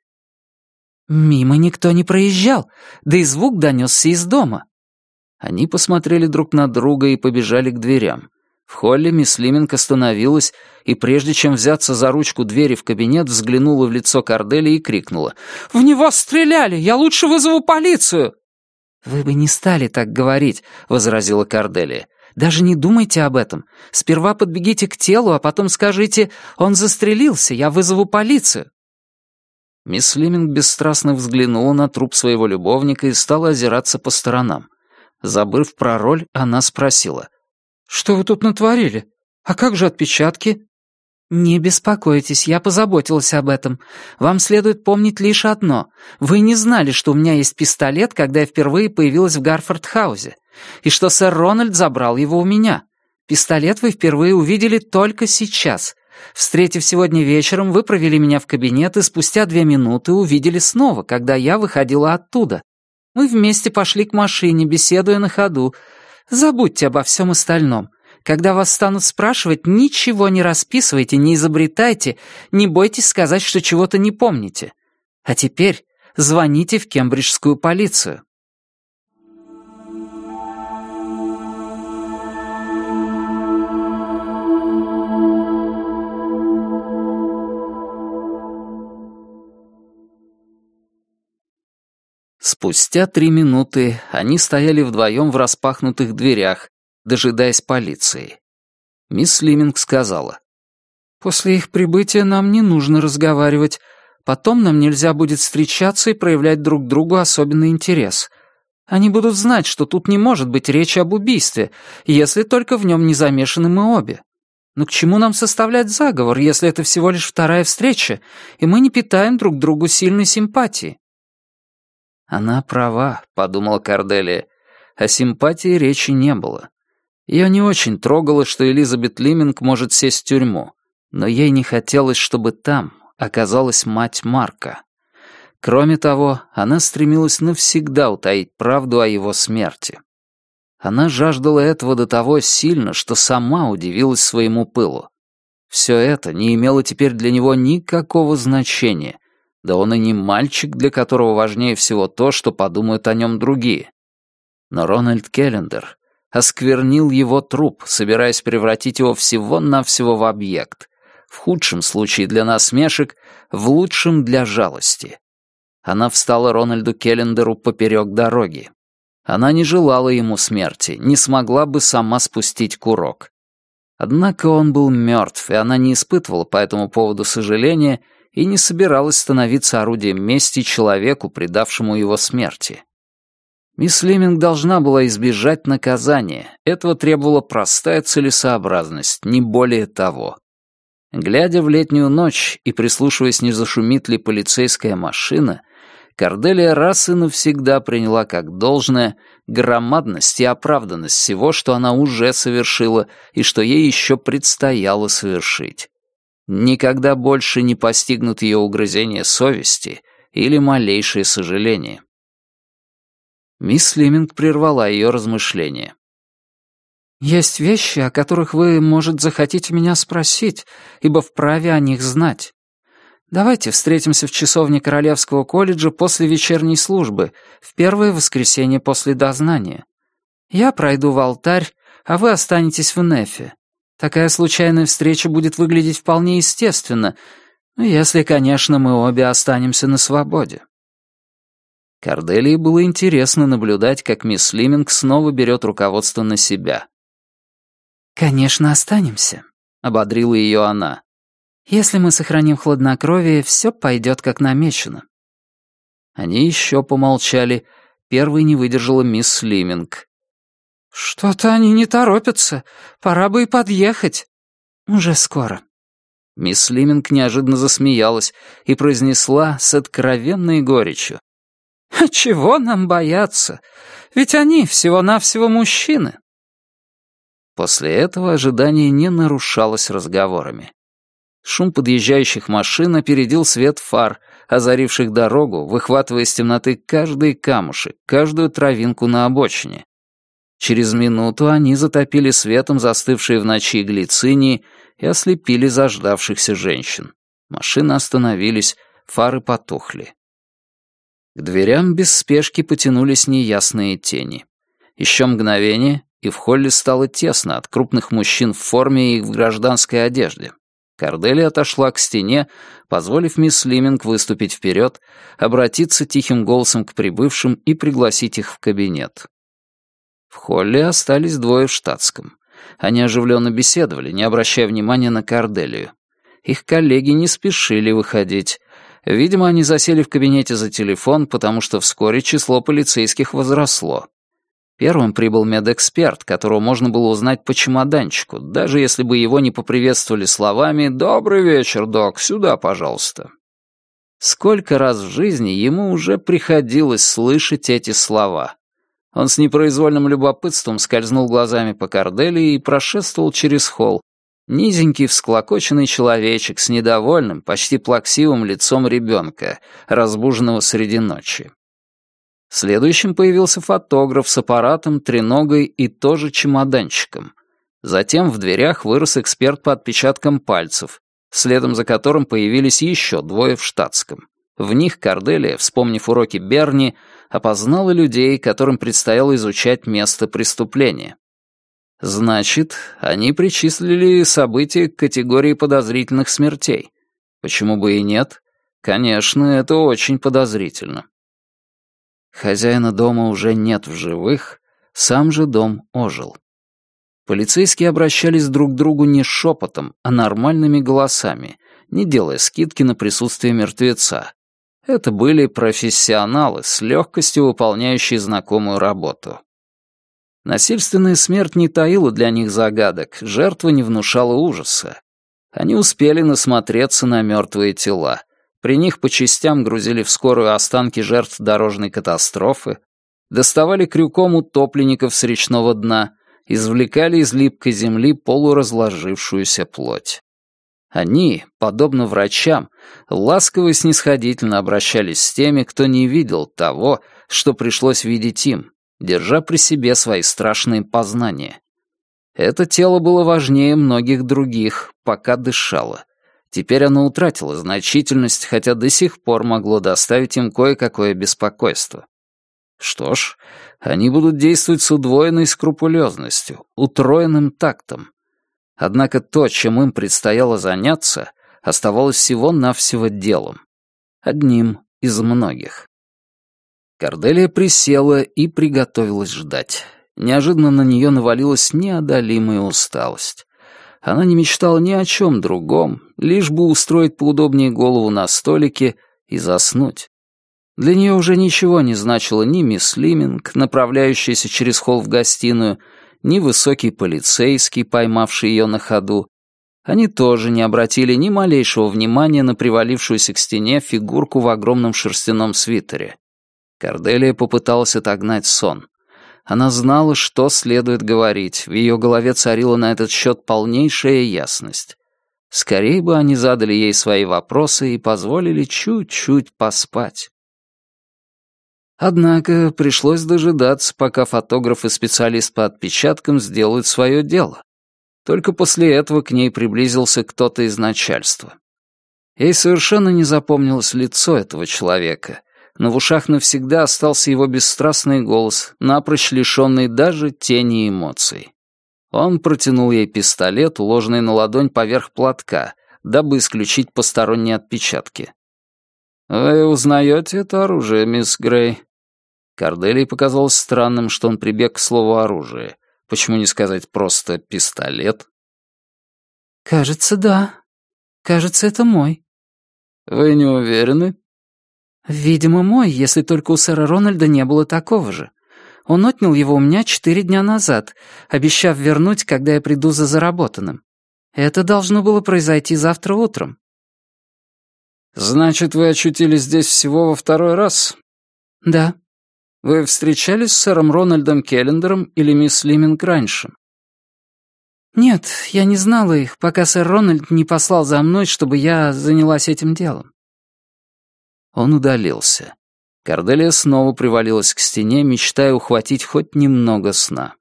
«Мимо никто не проезжал, да и звук донесся из дома». Они посмотрели друг на друга и побежали к дверям. В холле мисс Лиминг остановилась и, прежде чем взяться за ручку двери в кабинет, взглянула в лицо Кордели и крикнула. «В него стреляли! Я лучше вызову полицию!» «Вы бы не стали так говорить», — возразила Корделия. «Даже не думайте об этом. Сперва подбегите к телу, а потом скажите, он застрелился, я вызову полицию». Мисс Лиминг бесстрастно взглянула на труп своего любовника и стала озираться по сторонам. Забыв про роль, она спросила. «Что вы тут натворили? А как же отпечатки?» «Не беспокойтесь, я позаботилась об этом. Вам следует помнить лишь одно. Вы не знали, что у меня есть пистолет, когда я впервые появилась в Гарфорд-хаузе, и что сэр Рональд забрал его у меня. Пистолет вы впервые увидели только сейчас. Встретив сегодня вечером, вы провели меня в кабинет и спустя две минуты увидели снова, когда я выходила оттуда. Мы вместе пошли к машине, беседуя на ходу. Забудьте обо всем остальном. Когда вас станут спрашивать, ничего не расписывайте, не изобретайте, не бойтесь сказать, что чего-то не помните. А теперь звоните в кембриджскую полицию. Спустя три минуты они стояли вдвоем в распахнутых дверях, дожидаясь полиции. Мисс Лиминг сказала. «После их прибытия нам не нужно разговаривать. Потом нам нельзя будет встречаться и проявлять друг другу особенный интерес. Они будут знать, что тут не может быть речи об убийстве, если только в нем не замешаны мы обе. Но к чему нам составлять заговор, если это всего лишь вторая встреча, и мы не питаем друг другу сильной симпатии?» «Она права», — подумала Корделия. О симпатии речи не было. Ее не очень трогало, что Элизабет Лиминг может сесть в тюрьму, но ей не хотелось, чтобы там оказалась мать Марка. Кроме того, она стремилась навсегда утаить правду о его смерти. Она жаждала этого до того сильно, что сама удивилась своему пылу. Все это не имело теперь для него никакого значения, да он и не мальчик, для которого важнее всего то, что подумают о нем другие. Но Рональд Келлендер осквернил его труп, собираясь превратить его всего-навсего в объект. В худшем случае для насмешек, в лучшем для жалости. Она встала Рональду Келлендеру поперек дороги. Она не желала ему смерти, не смогла бы сама спустить курок. Однако он был мертв, и она не испытывала по этому поводу сожаления и не собиралась становиться орудием мести человеку, предавшему его смерти. Мисс Леминг должна была избежать наказания. Этого требовала простая целесообразность, не более того. Глядя в летнюю ночь и прислушиваясь, не зашумит ли полицейская машина, Корделия раз и навсегда приняла как должное громадность и оправданность всего, что она уже совершила и что ей еще предстояло совершить. Никогда больше не постигнут ее угрызения совести или малейшее сожаление. Мисс Лиминг прервала ее размышления. «Есть вещи, о которых вы, может, захотите меня спросить, ибо вправе о них знать. Давайте встретимся в часовне Королевского колледжа после вечерней службы, в первое воскресенье после дознания. Я пройду в алтарь, а вы останетесь в Нефе. Такая случайная встреча будет выглядеть вполне естественно, если, конечно, мы обе останемся на свободе». Корделии было интересно наблюдать, как мисс Лиминг снова берет руководство на себя. «Конечно, останемся», — ободрила ее она. «Если мы сохраним хладнокровие, все пойдет как намечено». Они еще помолчали. Первой не выдержала мисс Лиминг. «Что-то они не торопятся. Пора бы и подъехать. Уже скоро». Мисс Лиминг неожиданно засмеялась и произнесла с откровенной горечью. А чего нам бояться? Ведь они всего-навсего мужчины. После этого ожидание не нарушалось разговорами. Шум подъезжающих машин опередил свет фар, озаривших дорогу, выхватывая из темноты каждый камушек, каждую травинку на обочине. Через минуту они затопили светом застывшие в ночи глицинии и ослепили заждавшихся женщин. Машины остановились, фары потухли. К дверям без спешки потянулись неясные тени. Еще мгновение, и в холле стало тесно от крупных мужчин в форме и в гражданской одежде. Кардели отошла к стене, позволив мисс Лиминг выступить вперед, обратиться тихим голосом к прибывшим и пригласить их в кабинет. В холле остались двое в штатском. Они оживленно беседовали, не обращая внимания на Карделию. Их коллеги не спешили выходить, Видимо, они засели в кабинете за телефон, потому что вскоре число полицейских возросло. Первым прибыл медэксперт, которого можно было узнать по чемоданчику, даже если бы его не поприветствовали словами «Добрый вечер, док, сюда, пожалуйста». Сколько раз в жизни ему уже приходилось слышать эти слова. Он с непроизвольным любопытством скользнул глазами по Корделии и прошествовал через холл. Низенький всклокоченный человечек с недовольным, почти плаксивым лицом ребенка, разбуженного среди ночи. Следующим появился фотограф с аппаратом, треногой и тоже чемоданчиком. Затем в дверях вырос эксперт по отпечаткам пальцев, следом за которым появились еще двое в штатском. В них Корделия, вспомнив уроки Берни, опознала людей, которым предстояло изучать место преступления. Значит, они причислили события к категории подозрительных смертей. Почему бы и нет? Конечно, это очень подозрительно. Хозяина дома уже нет в живых, сам же дом ожил. Полицейские обращались друг к другу не шепотом, а нормальными голосами, не делая скидки на присутствие мертвеца. Это были профессионалы, с легкостью выполняющие знакомую работу. Насильственная смерть не таила для них загадок, жертва не внушала ужаса. Они успели насмотреться на мертвые тела. При них по частям грузили в скорую останки жертв дорожной катастрофы, доставали крюком утопленников с речного дна, извлекали из липкой земли полуразложившуюся плоть. Они, подобно врачам, ласково и снисходительно обращались с теми, кто не видел того, что пришлось видеть им, держа при себе свои страшные познания. Это тело было важнее многих других, пока дышало. Теперь оно утратило значительность, хотя до сих пор могло доставить им кое-какое беспокойство. Что ж, они будут действовать с удвоенной скрупулезностью, утроенным тактом. Однако то, чем им предстояло заняться, оставалось всего-навсего делом. Одним из многих. Корделия присела и приготовилась ждать. Неожиданно на нее навалилась неодолимая усталость. Она не мечтала ни о чем другом, лишь бы устроить поудобнее голову на столике и заснуть. Для нее уже ничего не значило ни мисс Лиминг, направляющаяся через холл в гостиную, ни высокий полицейский, поймавший ее на ходу. Они тоже не обратили ни малейшего внимания на привалившуюся к стене фигурку в огромном шерстяном свитере. Корделия попыталась отогнать сон. Она знала, что следует говорить, в ее голове царила на этот счет полнейшая ясность. Скорее бы они задали ей свои вопросы и позволили чуть-чуть поспать. Однако пришлось дожидаться, пока фотограф и специалист по отпечаткам сделают свое дело. Только после этого к ней приблизился кто-то из начальства. Ей совершенно не запомнилось лицо этого человека, но в ушах навсегда остался его бесстрастный голос, напрочь лишенный даже тени эмоций. Он протянул ей пистолет, уложенный на ладонь поверх платка, дабы исключить посторонние отпечатки. «Вы узнаете это оружие, мисс Грей?» Корделии показалось странным, что он прибег к слову «оружие». Почему не сказать просто «пистолет»? «Кажется, да. Кажется, это мой». «Вы не уверены?» «Видимо, мой, если только у сэра Рональда не было такого же. Он отнял его у меня четыре дня назад, обещав вернуть, когда я приду за заработанным. Это должно было произойти завтра утром». «Значит, вы очутились здесь всего во второй раз?» «Да». «Вы встречались с сэром Рональдом Келлендером или мисс Лиминг раньше?» «Нет, я не знала их, пока сэр Рональд не послал за мной, чтобы я занялась этим делом». Он удалился. Корделия снова привалилась к стене, мечтая ухватить хоть немного сна.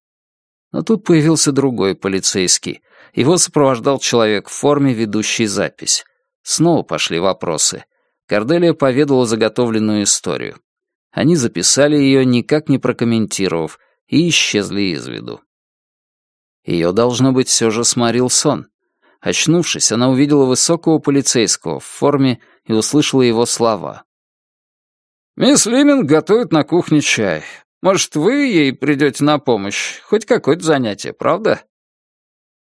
Но тут появился другой полицейский. Его сопровождал человек в форме, ведущий запись. Снова пошли вопросы. Корделия поведала заготовленную историю. Они записали ее, никак не прокомментировав, и исчезли из виду. Ее, должно быть, все же сморил сон. Очнувшись, она увидела высокого полицейского в форме и услышала его слова. «Мисс Лиминг готовит на кухне чай. Может, вы ей придете на помощь? Хоть какое-то занятие, правда?»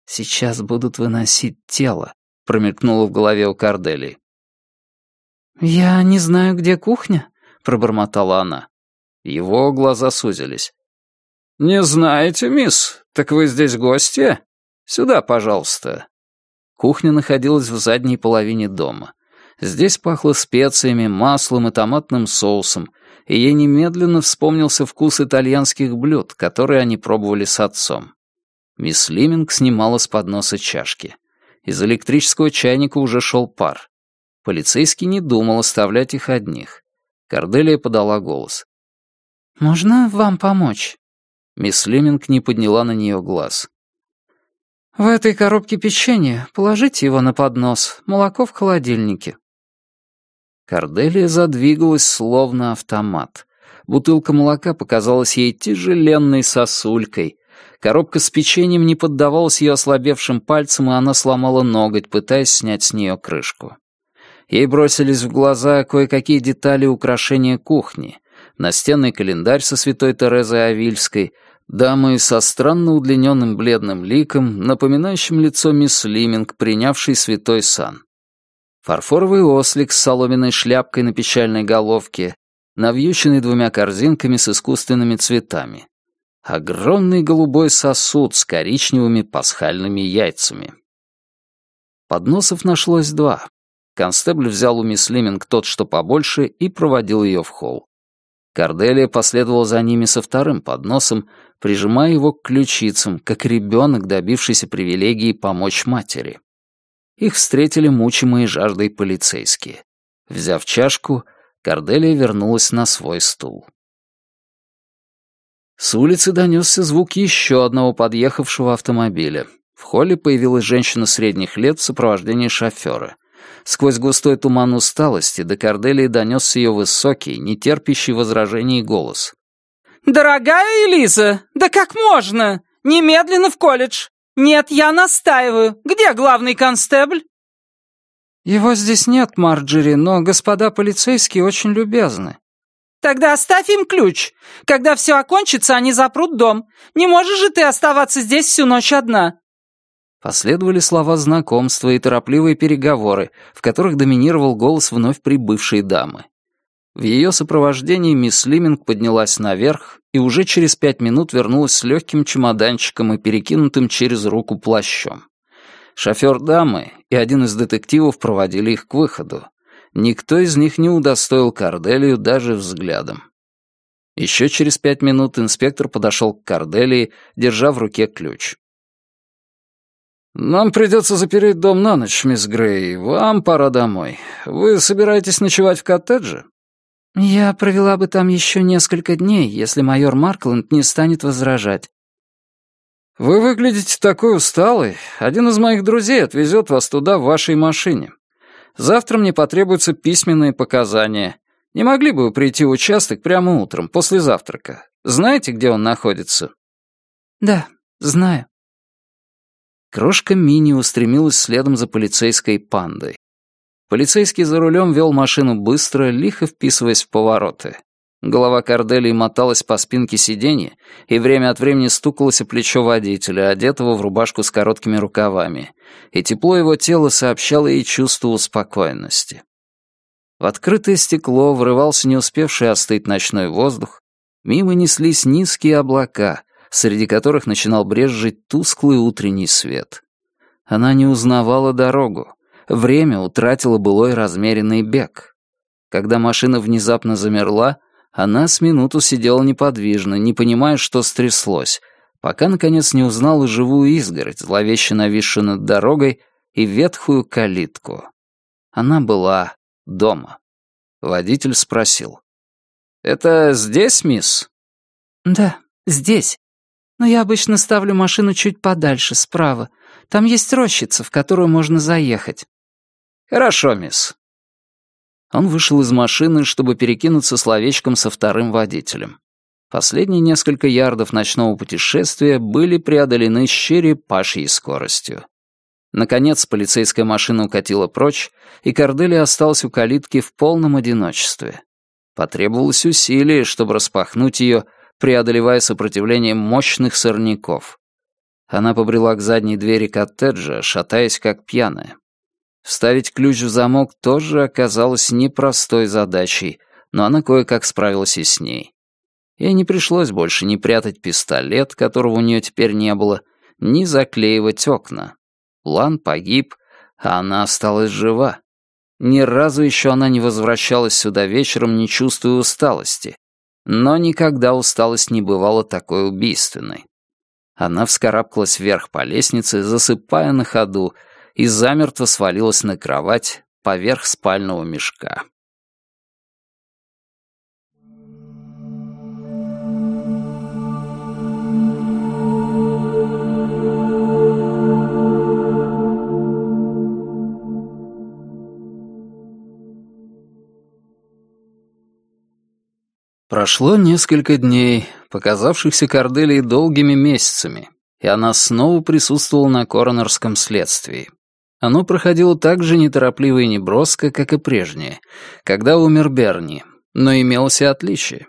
«Сейчас будут выносить тело», — промелькнуло в голове у Кордели. «Я не знаю, где кухня», — пробормотала она. Его глаза сузились. «Не знаете, мисс? Так вы здесь гости? Сюда, пожалуйста». Кухня находилась в задней половине дома. Здесь пахло специями, маслом и томатным соусом, и ей немедленно вспомнился вкус итальянских блюд, которые они пробовали с отцом. Мисс Лиминг снимала с подноса чашки. Из электрического чайника уже шел пар. Полицейский не думал оставлять их одних. Корделия подала голос. «Можно вам помочь?» Мисс Лиминг не подняла на нее глаз. «В этой коробке печенье. Положите его на поднос. Молоко в холодильнике». Корделия задвигалась словно автомат. Бутылка молока показалась ей тяжеленной сосулькой. Коробка с печеньем не поддавалась ее ослабевшим пальцам, и она сломала ноготь, пытаясь снять с нее крышку. Ей бросились в глаза кое-какие детали украшения кухни. Настенный календарь со святой Терезой Авильской, дамы со странно удлиненным бледным ликом, напоминающим лицо мисс Лиминг, принявшей святой сан. Фарфоровый ослик с соломенной шляпкой на печальной головке, навьюченный двумя корзинками с искусственными цветами. Огромный голубой сосуд с коричневыми пасхальными яйцами. Подносов нашлось два, Констебль взял у мисс Лиминг тот, что побольше, и проводил ее в холл. Корделия последовала за ними со вторым подносом, прижимая его к ключицам, как ребенок, добившийся привилегии помочь матери. Их встретили мучимые жаждой полицейские. Взяв чашку, Корделия вернулась на свой стул. С улицы донесся звук еще одного подъехавшего автомобиля. В холле появилась женщина средних лет в сопровождении шофера. Сквозь густой туман усталости до Корделии донесся ее высокий, нетерпящий возражений голос. «Дорогая Элиза, да как можно? Немедленно в колледж! Нет, я настаиваю. Где главный констебль?» «Его здесь нет, Марджери, но господа полицейские очень любезны». «Тогда оставь им ключ. Когда все окончится, они запрут дом. Не можешь же ты оставаться здесь всю ночь одна?» Последовали слова знакомства и торопливые переговоры, в которых доминировал голос вновь прибывшей дамы. В ее сопровождении мисс Лиминг поднялась наверх и уже через пять минут вернулась с легким чемоданчиком и перекинутым через руку плащом. Шофер дамы и один из детективов проводили их к выходу. Никто из них не удостоил Корделию даже взглядом. Еще через пять минут инспектор подошел к Корделии, держа в руке ключ. «Нам придется запереть дом на ночь, мисс Грей. Вам пора домой. Вы собираетесь ночевать в коттедже?» «Я провела бы там еще несколько дней, если майор Маркленд не станет возражать». «Вы выглядите такой усталой. Один из моих друзей отвезет вас туда в вашей машине. Завтра мне потребуются письменные показания. Не могли бы вы прийти в участок прямо утром, после завтрака? Знаете, где он находится?» «Да, знаю». Крошка Мини устремилась следом за полицейской пандой. Полицейский за рулем вел машину быстро, лихо вписываясь в повороты. Голова Корделии моталась по спинке сиденья и время от времени стукалась о плечо водителя, одетого в рубашку с короткими рукавами, и тепло его тела сообщало ей чувство успокоенности. В открытое стекло врывался не успевший остыть ночной воздух, мимо неслись низкие облака, среди которых начинал брезжить тусклый утренний свет. Она не узнавала дорогу, время утратило былой размеренный бег. Когда машина внезапно замерла, она с минуту сидела неподвижно, не понимая, что стряслось, пока, наконец, не узнала живую изгородь, зловеще нависшую над дорогой, и ветхую калитку. Она была дома. Водитель спросил. «Это здесь, мисс?» «Да, здесь», но я обычно ставлю машину чуть подальше, справа. Там есть рощица, в которую можно заехать». «Хорошо, мисс». Он вышел из машины, чтобы перекинуться словечком со вторым водителем. Последние несколько ярдов ночного путешествия были преодолены с черепашьей скоростью. Наконец полицейская машина укатила прочь, и Кордели осталась у калитки в полном одиночестве. Потребовалось усилие, чтобы распахнуть ее, преодолевая сопротивление мощных сорняков. Она побрела к задней двери коттеджа, шатаясь как пьяная. Вставить ключ в замок тоже оказалось непростой задачей, но она кое-как справилась и с ней. Ей не пришлось больше ни прятать пистолет, которого у нее теперь не было, ни заклеивать окна. Лан погиб, а она осталась жива. Ни разу еще она не возвращалась сюда вечером, не чувствуя усталости. Но никогда усталость не бывала такой убийственной. Она вскарабкалась вверх по лестнице, засыпая на ходу, и замертво свалилась на кровать поверх спального мешка. Прошло несколько дней, показавшихся Корделии долгими месяцами, и она снова присутствовала на коронерском следствии. Оно проходило так же неторопливо и неброско, как и прежнее, когда умер Берни, но имелось и отличие.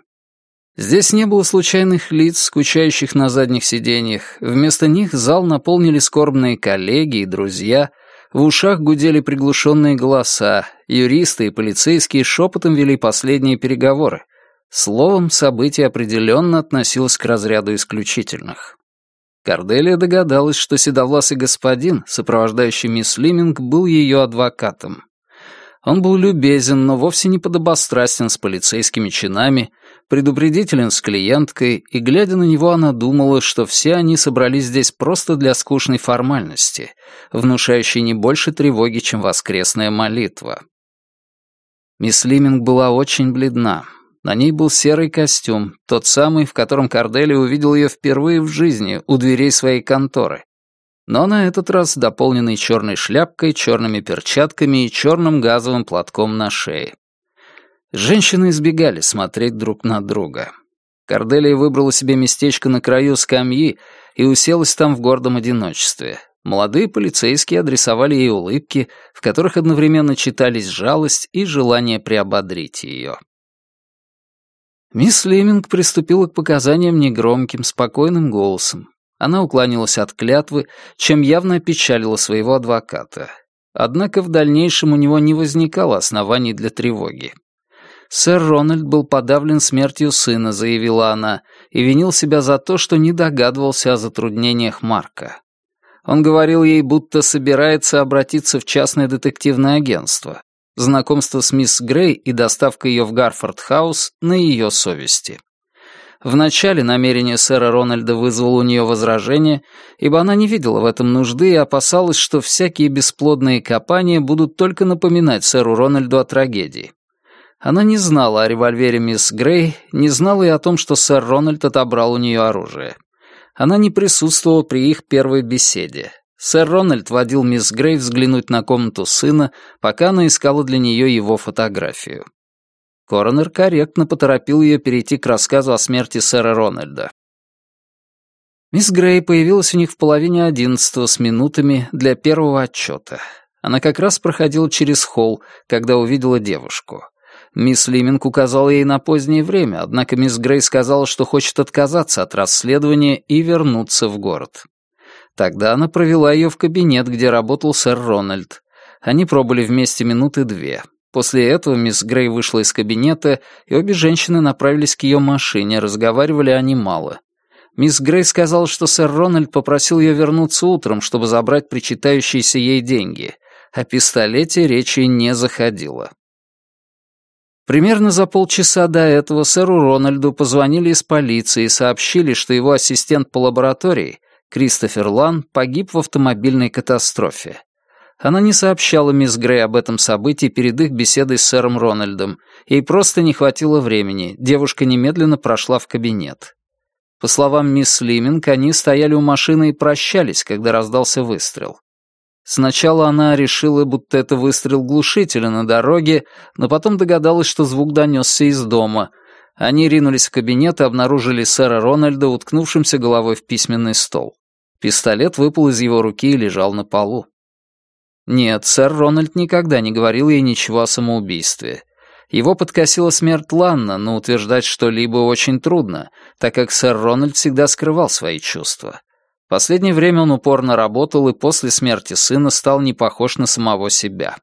Здесь не было случайных лиц, скучающих на задних сиденьях. Вместо них зал наполнили скорбные коллеги и друзья, в ушах гудели приглушенные голоса, юристы и полицейские шепотом вели последние переговоры, Словом, событие определенно относилось к разряду исключительных. Корделия догадалась, что седовласый господин, сопровождающий мисс Лиминг, был ее адвокатом. Он был любезен, но вовсе не подобострастен с полицейскими чинами, предупредителен с клиенткой, и, глядя на него, она думала, что все они собрались здесь просто для скучной формальности, внушающей не больше тревоги, чем воскресная молитва. Мисс Лиминг была очень бледна, на ней был серый костюм, тот самый, в котором Кордели увидел ее впервые в жизни у дверей своей конторы. Но на этот раз дополненный черной шляпкой, черными перчатками и черным газовым платком на шее. Женщины избегали смотреть друг на друга. Корделия выбрала себе местечко на краю скамьи и уселась там в гордом одиночестве. Молодые полицейские адресовали ей улыбки, в которых одновременно читались жалость и желание приободрить ее. Мисс Леминг приступила к показаниям негромким, спокойным голосом. Она уклонилась от клятвы, чем явно опечалила своего адвоката. Однако в дальнейшем у него не возникало оснований для тревоги. «Сэр Рональд был подавлен смертью сына», — заявила она, и винил себя за то, что не догадывался о затруднениях Марка. Он говорил ей, будто собирается обратиться в частное детективное агентство. Знакомство с мисс Грей и доставка ее в Гарфорд-хаус на ее совести. Вначале намерение сэра Рональда вызвало у нее возражение, ибо она не видела в этом нужды и опасалась, что всякие бесплодные копания будут только напоминать сэру Рональду о трагедии. Она не знала о револьвере мисс Грей, не знала и о том, что сэр Рональд отобрал у нее оружие. Она не присутствовала при их первой беседе. Сэр Рональд водил мисс Грей взглянуть на комнату сына, пока она искала для нее его фотографию. Коронер корректно поторопил ее перейти к рассказу о смерти сэра Рональда. Мисс Грей появилась у них в половине одиннадцатого с минутами для первого отчета. Она как раз проходила через холл, когда увидела девушку. Мисс Лиминг указала ей на позднее время, однако мисс Грей сказала, что хочет отказаться от расследования и вернуться в город. Тогда она провела ее в кабинет, где работал сэр Рональд. Они пробыли вместе минуты две. После этого мисс Грей вышла из кабинета, и обе женщины направились к ее машине, разговаривали они мало. Мисс Грей сказала, что сэр Рональд попросил ее вернуться утром, чтобы забрать причитающиеся ей деньги. О пистолете речи не заходило. Примерно за полчаса до этого сэру Рональду позвонили из полиции и сообщили, что его ассистент по лаборатории Кристофер Лан погиб в автомобильной катастрофе. Она не сообщала мисс Грей об этом событии перед их беседой с сэром Рональдом. Ей просто не хватило времени. Девушка немедленно прошла в кабинет. По словам мисс Лиминг, они стояли у машины и прощались, когда раздался выстрел. Сначала она решила, будто это выстрел глушителя на дороге, но потом догадалась, что звук донесся из дома — они ринулись в кабинет и обнаружили сэра Рональда, уткнувшимся головой в письменный стол. Пистолет выпал из его руки и лежал на полу. Нет, сэр Рональд никогда не говорил ей ничего о самоубийстве. Его подкосила смерть Ланна, но утверждать что-либо очень трудно, так как сэр Рональд всегда скрывал свои чувства. последнее время он упорно работал и после смерти сына стал не похож на самого себя.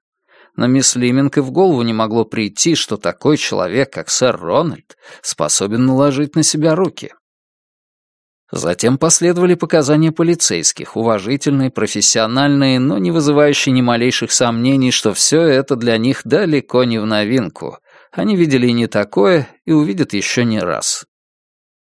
Но мисс Лиминг и в голову не могло прийти, что такой человек, как сэр Рональд, способен наложить на себя руки. Затем последовали показания полицейских, уважительные, профессиональные, но не вызывающие ни малейших сомнений, что все это для них далеко не в новинку. Они видели и не такое, и увидят еще не раз.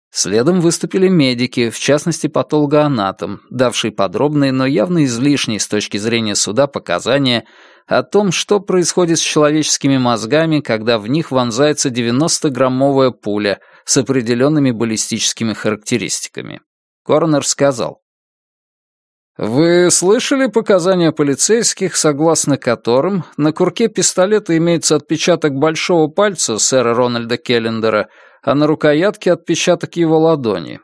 Следом выступили медики, в частности патологоанатом, давший подробные, но явно излишние с точки зрения суда показания о том, что происходит с человеческими мозгами, когда в них вонзается 90-граммовая пуля с определенными баллистическими характеристиками. Коронер сказал. «Вы слышали показания полицейских, согласно которым на курке пистолета имеется отпечаток большого пальца сэра Рональда Келлендера, а на рукоятке отпечаток его ладони?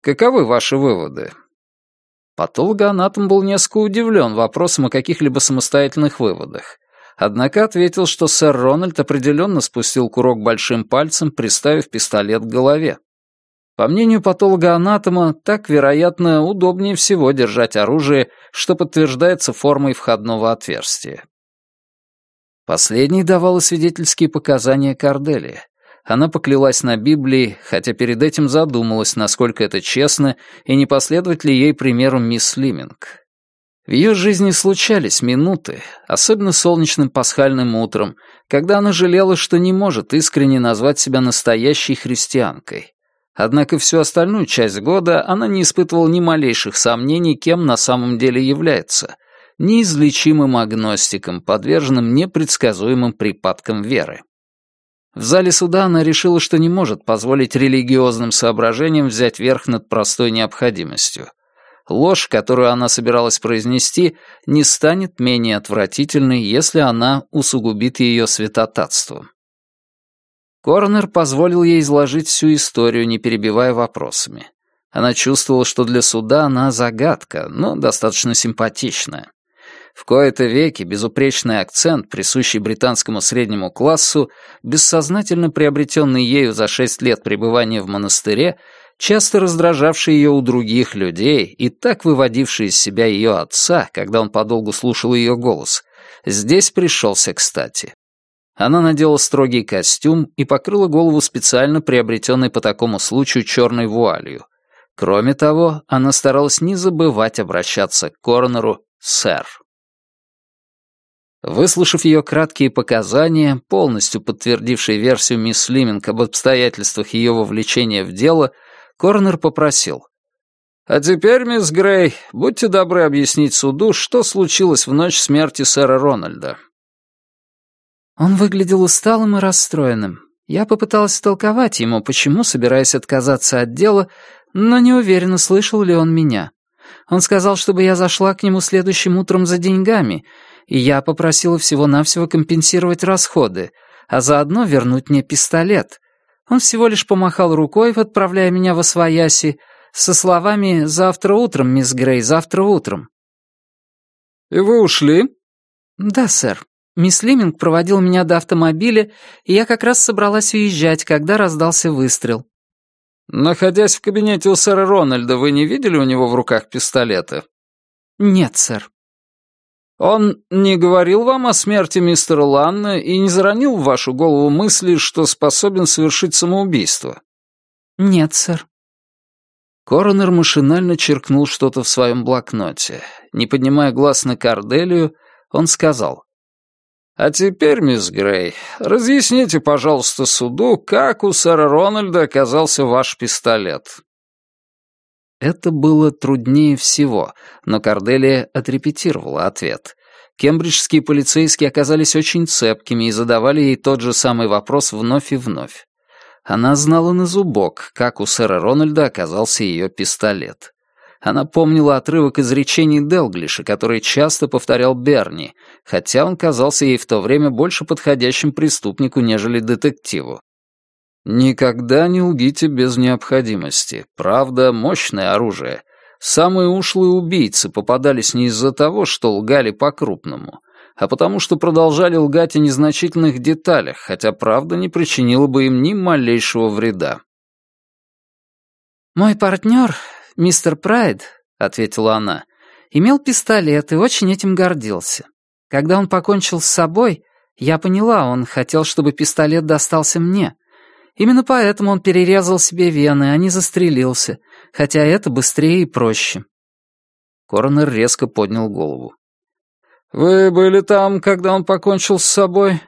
Каковы ваши выводы?» Патологоанатом был несколько удивлен вопросом о каких-либо самостоятельных выводах. Однако ответил, что сэр Рональд определенно спустил курок большим пальцем, приставив пистолет к голове. По мнению патолога-анатома, так, вероятно, удобнее всего держать оружие, что подтверждается формой входного отверстия. Последней давала свидетельские показания Корделия. Она поклялась на Библии, хотя перед этим задумалась, насколько это честно, и не последовать ли ей примеру мисс Лиминг. В ее жизни случались минуты, особенно солнечным пасхальным утром, когда она жалела, что не может искренне назвать себя настоящей христианкой. Однако всю остальную часть года она не испытывала ни малейших сомнений, кем на самом деле является, неизлечимым агностиком, подверженным непредсказуемым припадкам веры. В зале суда она решила, что не может позволить религиозным соображениям взять верх над простой необходимостью. Ложь, которую она собиралась произнести, не станет менее отвратительной, если она усугубит ее святотатством. Коронер позволил ей изложить всю историю, не перебивая вопросами. Она чувствовала, что для суда она загадка, но достаточно симпатичная. В кои-то веки безупречный акцент, присущий британскому среднему классу, бессознательно приобретенный ею за шесть лет пребывания в монастыре, часто раздражавший ее у других людей и так выводивший из себя ее отца, когда он подолгу слушал ее голос, здесь пришелся кстати. Она надела строгий костюм и покрыла голову специально приобретенной по такому случаю черной вуалью. Кроме того, она старалась не забывать обращаться к коронеру «сэр». Выслушав ее краткие показания, полностью подтвердившие версию мисс Лиминг об обстоятельствах ее вовлечения в дело, Корнер попросил. «А теперь, мисс Грей, будьте добры объяснить суду, что случилось в ночь смерти сэра Рональда». Он выглядел усталым и расстроенным. Я попыталась толковать ему, почему собираюсь отказаться от дела, но не уверена, слышал ли он меня. Он сказал, чтобы я зашла к нему следующим утром за деньгами — и я попросила всего-навсего компенсировать расходы, а заодно вернуть мне пистолет. Он всего лишь помахал рукой, отправляя меня во свояси, со словами «Завтра утром, мисс Грей, завтра утром». «И вы ушли?» «Да, сэр. Мисс Лиминг проводил меня до автомобиля, и я как раз собралась уезжать, когда раздался выстрел». «Находясь в кабинете у сэра Рональда, вы не видели у него в руках пистолета?» «Нет, сэр». Он не говорил вам о смерти мистера Ланна и не заронил в вашу голову мысли, что способен совершить самоубийство? Нет, сэр. Коронер машинально черкнул что-то в своем блокноте. Не поднимая глаз на Карделию, он сказал. «А теперь, мисс Грей, разъясните, пожалуйста, суду, как у сэра Рональда оказался ваш пистолет». Это было труднее всего, но Корделия отрепетировала ответ. Кембриджские полицейские оказались очень цепкими и задавали ей тот же самый вопрос вновь и вновь. Она знала на зубок, как у сэра Рональда оказался ее пистолет. Она помнила отрывок из речений Делглиша, который часто повторял Берни, хотя он казался ей в то время больше подходящим преступнику, нежели детективу. Никогда не лгите без необходимости. Правда — мощное оружие. Самые ушлые убийцы попадались не из-за того, что лгали по-крупному, а потому что продолжали лгать о незначительных деталях, хотя правда не причинила бы им ни малейшего вреда. «Мой партнер, мистер Прайд», — ответила она, — имел пистолет и очень этим гордился. Когда он покончил с собой, я поняла, он хотел, чтобы пистолет достался мне. Именно поэтому он перерезал себе вены, а не застрелился, хотя это быстрее и проще. Коронер резко поднял голову. «Вы были там, когда он покончил с собой?»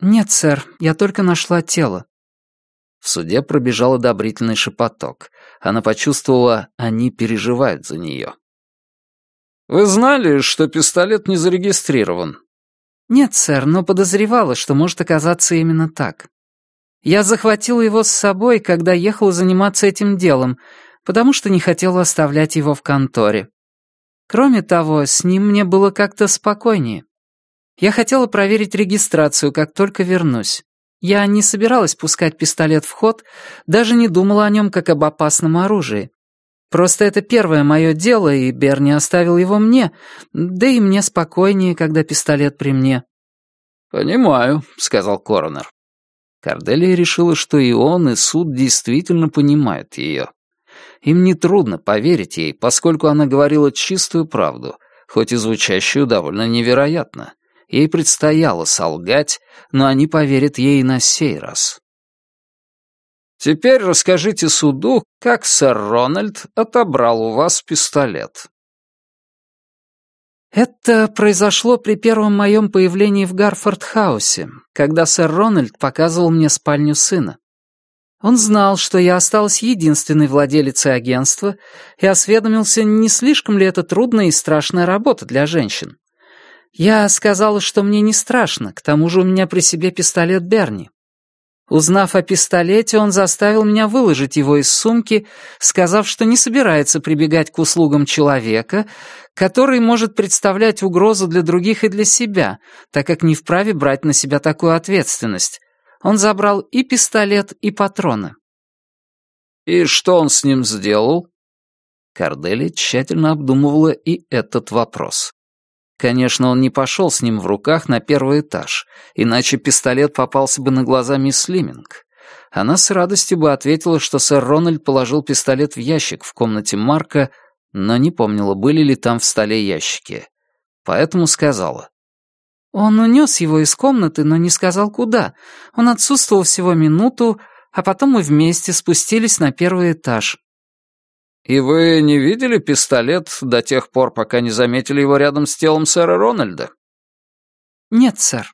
«Нет, сэр, я только нашла тело». В суде пробежал одобрительный шепоток. Она почувствовала, они переживают за нее. «Вы знали, что пистолет не зарегистрирован?» «Нет, сэр, но подозревала, что может оказаться именно так. Я захватила его с собой, когда ехала заниматься этим делом, потому что не хотела оставлять его в конторе. Кроме того, с ним мне было как-то спокойнее. Я хотела проверить регистрацию, как только вернусь. Я не собиралась пускать пистолет в ход, даже не думала о нем как об опасном оружии. Просто это первое мое дело, и Берни оставил его мне, да и мне спокойнее, когда пистолет при мне». «Понимаю», — сказал коронер. Корделия решила, что и он, и суд действительно понимают ее. Им нетрудно поверить ей, поскольку она говорила чистую правду, хоть и звучащую довольно невероятно. Ей предстояло солгать, но они поверят ей на сей раз. «Теперь расскажите суду, как сэр Рональд отобрал у вас пистолет». «Это произошло при первом моем появлении в Гарфорд-хаусе, когда сэр Рональд показывал мне спальню сына. Он знал, что я осталась единственной владелицей агентства и осведомился, не слишком ли это трудная и страшная работа для женщин. Я сказала, что мне не страшно, к тому же у меня при себе пистолет Берни. Узнав о пистолете, он заставил меня выложить его из сумки, сказав, что не собирается прибегать к услугам человека, который может представлять угрозу для других и для себя, так как не вправе брать на себя такую ответственность, он забрал и пистолет, и патроны. «И что он с ним сделал?» Кардели тщательно обдумывала и этот вопрос. Конечно, он не пошел с ним в руках на первый этаж, иначе пистолет попался бы на глаза мисс Лиминг. Она с радостью бы ответила, что сэр Рональд положил пистолет в ящик в комнате Марка, но не помнила, были ли там в столе ящики. Поэтому сказала. Он унес его из комнаты, но не сказал куда. Он отсутствовал всего минуту, а потом мы вместе спустились на первый этаж. «И вы не видели пистолет до тех пор, пока не заметили его рядом с телом сэра Рональда?» «Нет, сэр».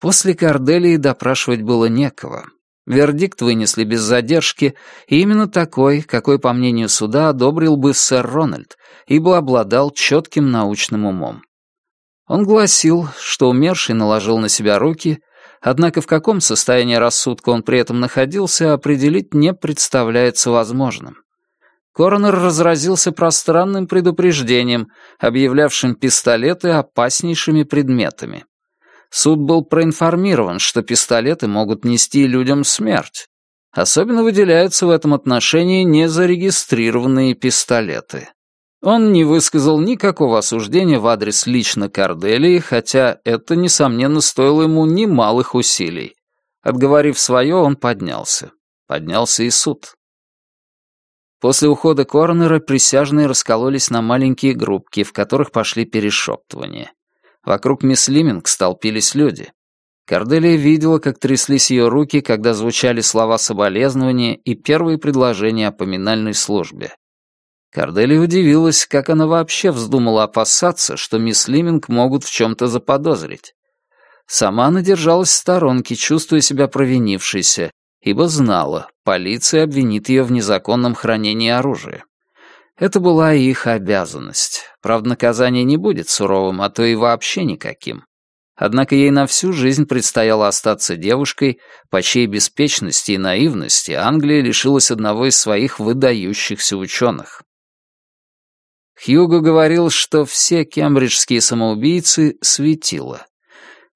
После Корделии допрашивать было некого. Вердикт вынесли без задержки, и именно такой, какой, по мнению суда, одобрил бы сэр Рональд, ибо обладал четким научным умом. Он гласил, что умерший наложил на себя руки, однако в каком состоянии рассудка он при этом находился, определить не представляется возможным. Коронер разразился пространным предупреждением, объявлявшим пистолеты опаснейшими предметами. Суд был проинформирован, что пистолеты могут нести людям смерть. Особенно выделяются в этом отношении незарегистрированные пистолеты. Он не высказал никакого осуждения в адрес лично Корделии, хотя это, несомненно, стоило ему немалых усилий. Отговорив свое, он поднялся. Поднялся и суд. После ухода коронера присяжные раскололись на маленькие группки, в которых пошли перешептывания. Вокруг мисс Лиминг столпились люди. Корделия видела, как тряслись ее руки, когда звучали слова соболезнования и первые предложения о поминальной службе. Кардели удивилась, как она вообще вздумала опасаться, что мисс Лиминг могут в чем-то заподозрить. Сама она держалась в сторонке, чувствуя себя провинившейся, ибо знала, полиция обвинит ее в незаконном хранении оружия. Это была их обязанность. Правда, наказание не будет суровым, а то и вообще никаким. Однако ей на всю жизнь предстояло остаться девушкой, по чьей беспечности и наивности Англия лишилась одного из своих выдающихся ученых. Хьюго говорил, что все кембриджские самоубийцы — светило.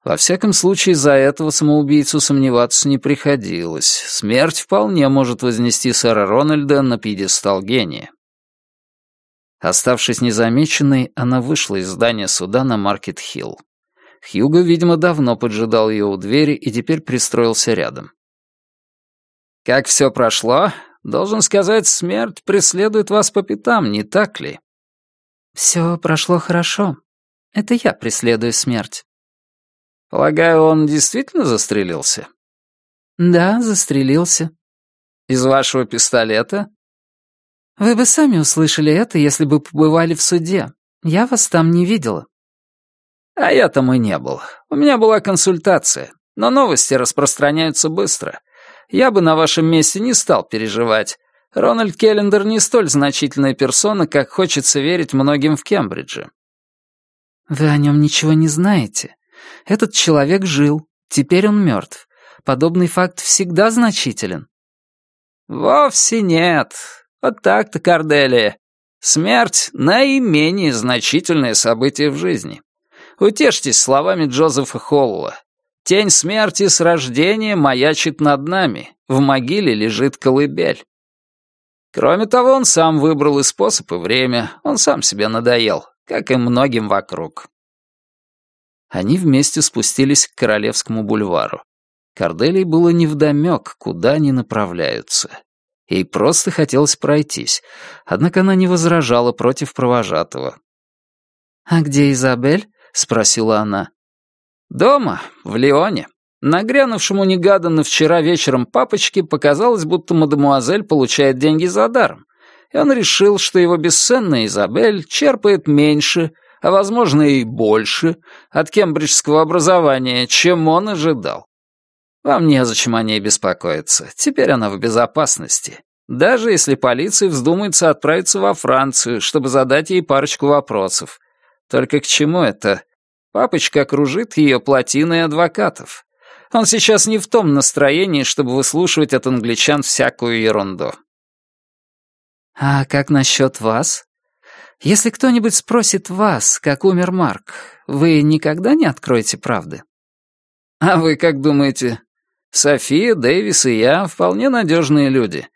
Во всяком случае, за этого самоубийцу сомневаться не приходилось. Смерть вполне может вознести сэра Рональда на пьедестал гения. Оставшись незамеченной, она вышла из здания суда на Маркет-Хилл. Хьюго, видимо, давно поджидал ее у двери и теперь пристроился рядом. «Как все прошло? Должен сказать, смерть преследует вас по пятам, не так ли?» «Все прошло хорошо. Это я преследую смерть». «Полагаю, он действительно застрелился?» «Да, застрелился». «Из вашего пистолета?» «Вы бы сами услышали это, если бы побывали в суде. Я вас там не видела». «А я там и не был. У меня была консультация. Но новости распространяются быстро. Я бы на вашем месте не стал переживать. Рональд Келлендер не столь значительная персона, как хочется верить многим в Кембридже». «Вы о нем ничего не знаете. Этот человек жил, теперь он мертв. Подобный факт всегда значителен». «Вовсе нет. Вот так-то, Корделия. Смерть — наименее значительное событие в жизни. Утешьтесь словами Джозефа Холла. Тень смерти с рождения маячит над нами. В могиле лежит колыбель. Кроме того, он сам выбрал и способ, и время. Он сам себе надоел, как и многим вокруг. Они вместе спустились к Королевскому бульвару. Корделии было невдомёк, куда они направляются. Ей просто хотелось пройтись, однако она не возражала против провожатого. «А где Изабель?» — спросила она. «Дома, в Лионе. Нагрянувшему негаданно вчера вечером папочке показалось, будто мадемуазель получает деньги за даром, и он решил, что его бесценная Изабель черпает меньше, а, возможно, и больше от кембриджского образования, чем он ожидал. Вам незачем о ней беспокоиться. Теперь она в безопасности. Даже если полиция вздумается отправиться во Францию, чтобы задать ей парочку вопросов. Только к чему это? Папочка окружит ее плотиной адвокатов. Он сейчас не в том настроении, чтобы выслушивать от англичан всякую ерунду. «А как насчет вас? Если кто-нибудь спросит вас, как умер Марк, вы никогда не откроете правды?» «А вы как думаете, София, Дэвис и я вполне надежные люди.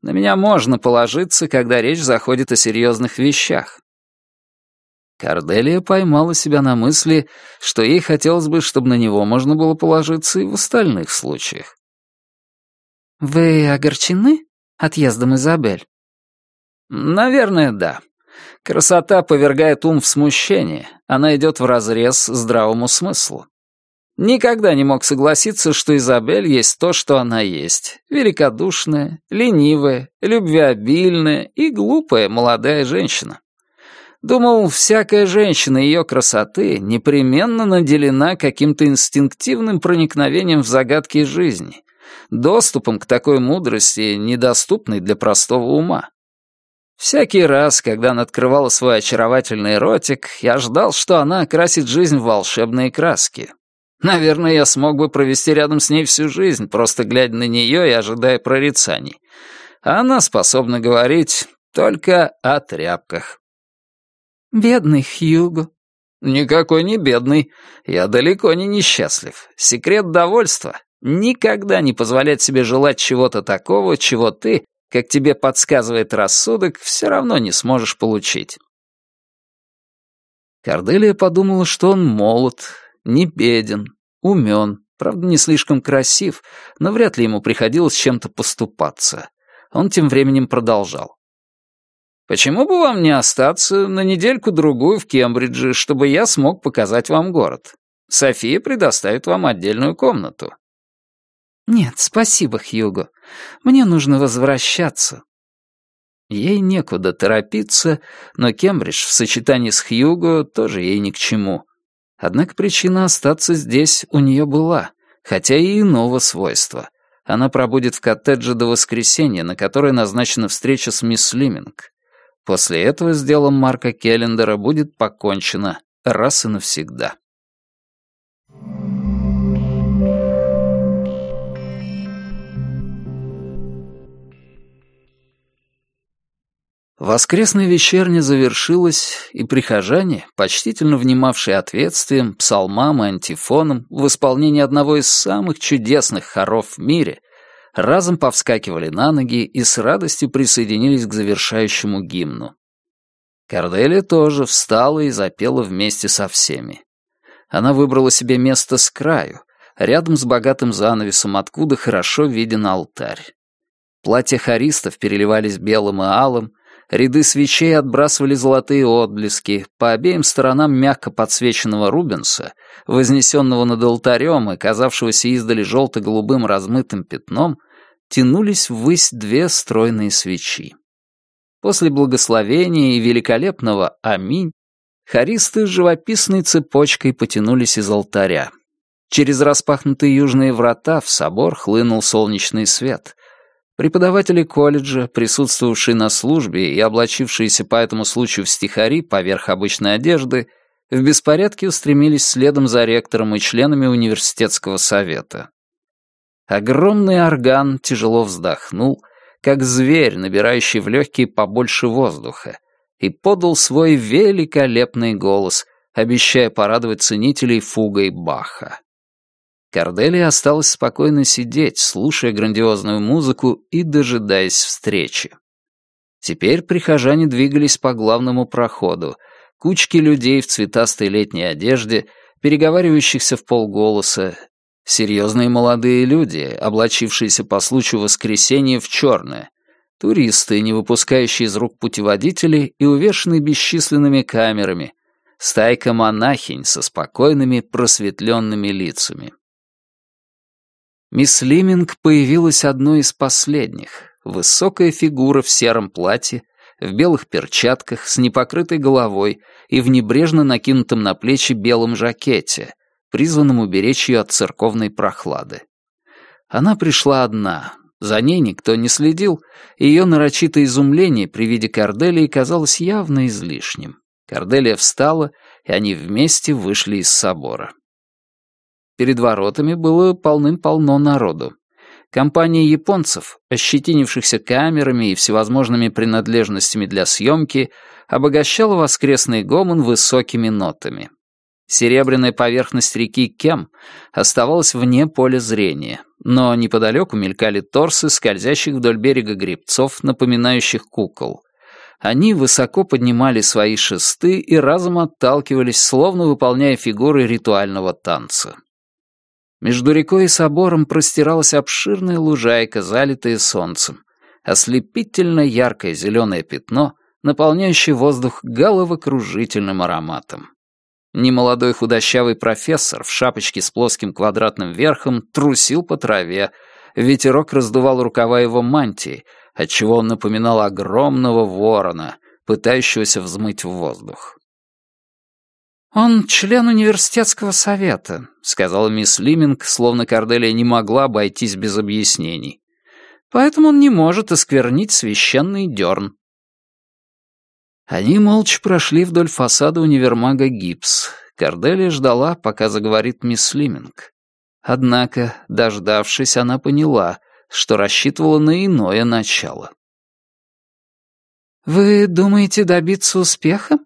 На меня можно положиться, когда речь заходит о серьезных вещах. Корделия поймала себя на мысли, что ей хотелось бы, чтобы на него можно было положиться и в остальных случаях. «Вы огорчены отъездом Изабель?» «Наверное, да. Красота повергает ум в смущение. Она идет вразрез здравому смыслу. Никогда не мог согласиться, что Изабель есть то, что она есть. Великодушная, ленивая, любвеобильная и глупая молодая женщина. Думал, всякая женщина ее красоты непременно наделена каким-то инстинктивным проникновением в загадки жизни, доступом к такой мудрости, недоступной для простого ума. Всякий раз, когда она открывала свой очаровательный ротик, я ждал, что она окрасит жизнь в волшебные краски, Наверное, я смог бы провести рядом с ней всю жизнь, просто глядя на нее и ожидая прорицаний. А она способна говорить только о тряпках. «Бедный Хьюго». «Никакой не бедный. Я далеко не несчастлив. Секрет довольства — никогда не позволять себе желать чего-то такого, чего ты, как тебе подсказывает рассудок, все равно не сможешь получить». Корделия подумала, что он молод, не беден, умен, правда, не слишком красив, но вряд ли ему приходилось чем-то поступаться. Он тем временем продолжал. «Почему бы вам не остаться на недельку-другую в Кембридже, чтобы я смог показать вам город? София предоставит вам отдельную комнату». «Нет, спасибо, Хьюго. Мне нужно возвращаться». Ей некуда торопиться, но Кембридж в сочетании с Хьюго тоже ей ни к чему. Однако причина остаться здесь у нее была, хотя и иного свойства. Она пробудет в коттедже до воскресенья, на которое назначена встреча с мисс Лиминг. После этого с делом Марка Келлендера будет покончено раз и навсегда. Воскресная вечерня завершилась, и прихожане, почтительно внимавшие ответствием, псалмам и антифонам в исполнении одного из самых чудесных хоров в мире, разом повскакивали на ноги и с радостью присоединились к завершающему гимну. Корделия тоже встала и запела вместе со всеми. Она выбрала себе место с краю, рядом с богатым занавесом, откуда хорошо виден алтарь. Платья хористов переливались белым и алым, Ряды свечей отбрасывали золотые отблески, по обеим сторонам мягко подсвеченного Рубенса, вознесенного над алтарем и казавшегося издали желто-голубым размытым пятном, тянулись ввысь две стройные свечи. После благословения и великолепного «Аминь» хористы живописной цепочкой потянулись из алтаря. Через распахнутые южные врата в собор хлынул солнечный свет. Преподаватели колледжа, присутствовавшие на службе и облачившиеся по этому случаю в стихари поверх обычной одежды, в беспорядке устремились следом за ректором и членами университетского совета. Огромный орган тяжело вздохнул, как зверь, набирающий в легкие побольше воздуха, и подал свой великолепный голос, обещая порадовать ценителей фугой Баха. Корделия осталась спокойно сидеть, слушая грандиозную музыку и дожидаясь встречи. Теперь прихожане двигались по главному проходу, кучки людей в цветастой летней одежде, переговаривающихся в полголоса, серьезные молодые люди, облачившиеся по случаю воскресенья в черное, туристы, не выпускающие из рук путеводителей и увешанные бесчисленными камерами, стайка монахинь со спокойными просветленными лицами. Мисс Лиминг появилась одной из последних. Высокая фигура в сером платье, в белых перчатках, с непокрытой головой и в небрежно накинутом на плечи белом жакете, призванном уберечь ее от церковной прохлады. Она пришла одна, за ней никто не следил, и ее нарочитое изумление при виде Корделии казалось явно излишним. Корделия встала, и они вместе вышли из собора. Перед воротами было полным-полно народу. Компания японцев, ощетинившихся камерами и всевозможными принадлежностями для съемки, обогащала воскресный гомон высокими нотами. Серебряная поверхность реки Кем оставалась вне поля зрения, но неподалеку мелькали торсы скользящих вдоль берега гребцов, напоминающих кукол. Они высоко поднимали свои шесты и разом отталкивались, словно выполняя фигуры ритуального танца. Между рекой и собором простиралась обширная лужайка, залитая солнцем, ослепительно яркое зеленое пятно, наполняющее воздух головокружительным ароматом. Немолодой худощавый профессор в шапочке с плоским квадратным верхом трусил по траве, ветерок раздувал рукава его мантии, отчего он напоминал огромного ворона, пытающегося взмыть в воздух. «Он член университетского совета», — сказала мисс Лиминг, словно Корделия не могла обойтись без объяснений. «Поэтому он не может осквернить священный дерн». Они молча прошли вдоль фасада универмага «Гиббс». Корделия ждала, пока заговорит мисс Лиминг. Однако, дождавшись, она поняла, что рассчитывала на иное начало. «Вы думаете добиться успеха?»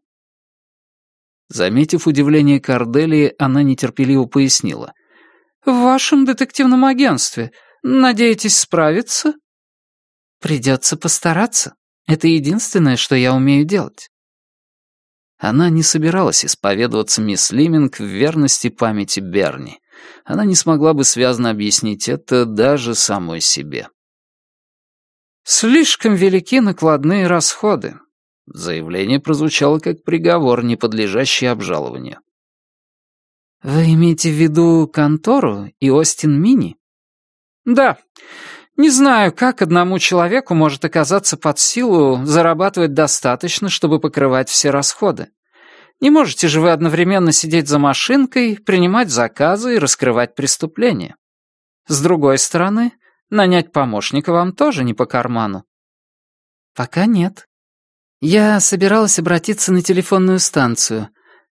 Заметив удивление Корделии, она нетерпеливо пояснила. «В вашем детективном агентстве. Надеетесь справиться?» «Придется постараться. Это единственное, что я умею делать». Она не собиралась исповедоваться мисс Лиминг в верности памяти Берни. Она не смогла бы связно объяснить это даже самой себе. «Слишком велики накладные расходы. Заявление прозвучало как приговор, не подлежащий обжалованию. «Вы имеете в виду контору и Остин Мини?» «Да. Не знаю, как одному человеку может оказаться под силу зарабатывать достаточно, чтобы покрывать все расходы. Не можете же вы одновременно сидеть за машинкой, принимать заказы и раскрывать преступления. С другой стороны, нанять помощника вам тоже не по карману». «Пока нет», я собиралась обратиться на телефонную станцию.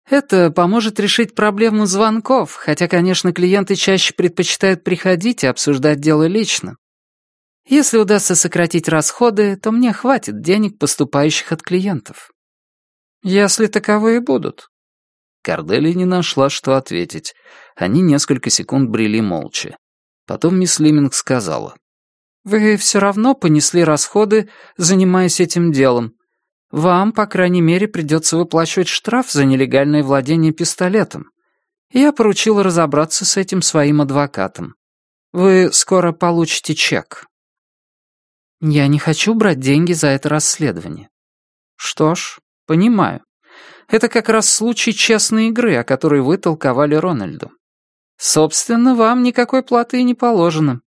Это поможет решить проблему звонков, хотя, конечно, клиенты чаще предпочитают приходить и обсуждать дело лично. Если удастся сократить расходы, то мне хватит денег, поступающих от клиентов. Если таковые будут. Кордели не нашла, что ответить. Они несколько секунд брели молча. Потом мисс Лиминг сказала. «Вы все равно понесли расходы, занимаясь этим делом. Вам, по крайней мере, придется выплачивать штраф за нелегальное владение пистолетом. Я поручил разобраться с этим своим адвокатом. Вы скоро получите чек. Я не хочу брать деньги за это расследование. Что ж, понимаю. Это как раз случай честной игры, о которой вы толковали Рональду. Собственно, вам никакой платы и не положено.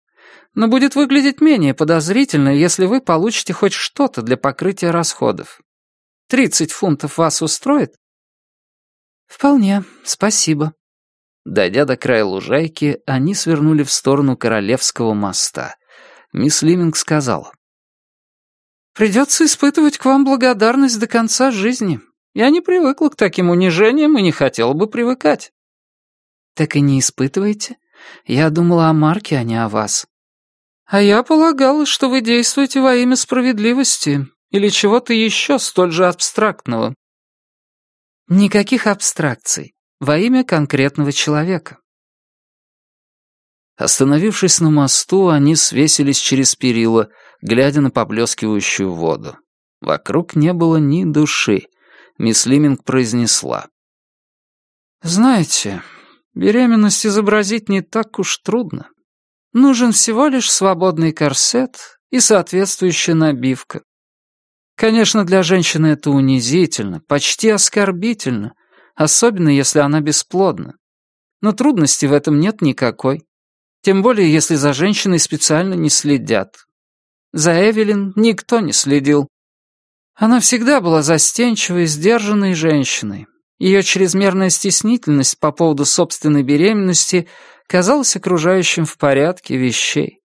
Но будет выглядеть менее подозрительно, если вы получите хоть что-то для покрытия расходов. Тридцать фунтов вас устроит? Вполне, спасибо. Дойдя до края лужайки, они свернули в сторону Королевского моста. Мисс Лиминг сказала. «Придется испытывать к вам благодарность до конца жизни. Я не привыкла к таким унижениям и не хотела бы привыкать». «Так и не испытываете? Я думала о Марке, а не о вас». «А я полагала, что вы действуете во имя справедливости или чего-то еще столь же абстрактного». «Никаких абстракций. Во имя конкретного человека». Остановившись на мосту, они свесились через перила, глядя на поблескивающую воду. Вокруг не было ни души. Мисс Лиминг произнесла. «Знаете, Беременность изобразить не так уж трудно. Нужен всего лишь свободный корсет и соответствующая набивка. Конечно, для женщины это унизительно, почти оскорбительно, особенно если она бесплодна. Но трудности в этом нет никакой. Тем более, если за женщиной специально не следят. За Эвелин никто не следил. Она всегда была застенчивой, сдержанной женщиной, ее чрезмерная стеснительность по поводу собственной беременности казалась окружающим в порядке вещей.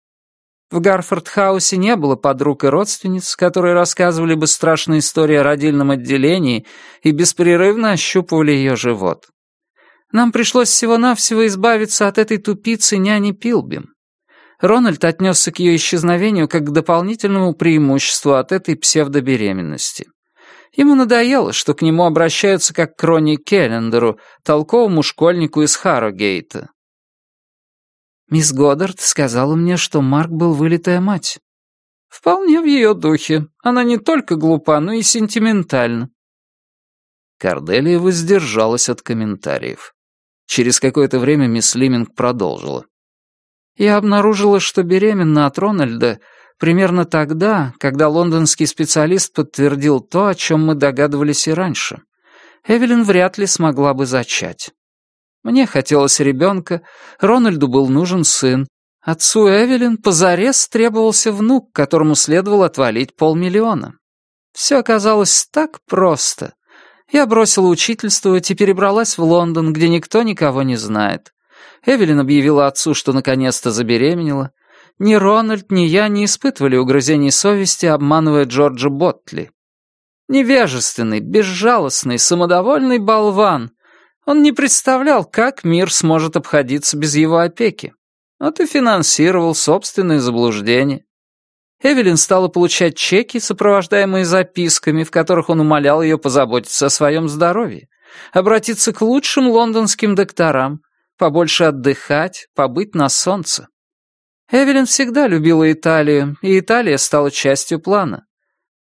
В Гарфорд-хаусе не было подруг и родственниц, которые рассказывали бы страшные истории о родильном отделении и беспрерывно ощупывали ее живот. Нам пришлось всего-навсего избавиться от этой тупицы няни Пилбим. Рональд отнесся к ее исчезновению как к дополнительному преимуществу от этой псевдобеременности. Ему надоело, что к нему обращаются как к Ронни Келлендеру, толковому школьнику из Харрогейта. Мисс Годдард сказала мне, что Марк был вылитая мать. Вполне в ее духе. Она не только глупа, но и сентиментальна. Корделия воздержалась от комментариев. Через какое-то время мисс Лиминг продолжила. Я обнаружила, что беременна от Рональда примерно тогда, когда лондонский специалист подтвердил то, о чем мы догадывались и раньше. Эвелин вряд ли смогла бы зачать. Мне хотелось ребенка, Рональду был нужен сын. Отцу Эвелин позарез требовался внук, которому следовало отвалить полмиллиона. Все оказалось так просто. Я бросила учительствовать и перебралась в Лондон, где никто никого не знает. Эвелин объявила отцу, что наконец-то забеременела, ни Рональд, ни я не испытывали угрызений совести, обманывая Джорджа Ботли. Невежественный, безжалостный, самодовольный болван. Он не представлял, как мир сможет обходиться без его опеки. Вот и финансировал собственные заблуждения. Эвелин стала получать чеки, сопровождаемые записками, в которых он умолял ее позаботиться о своем здоровье, обратиться к лучшим лондонским докторам, побольше отдыхать, побыть на солнце. Эвелин всегда любила Италию, и Италия стала частью плана.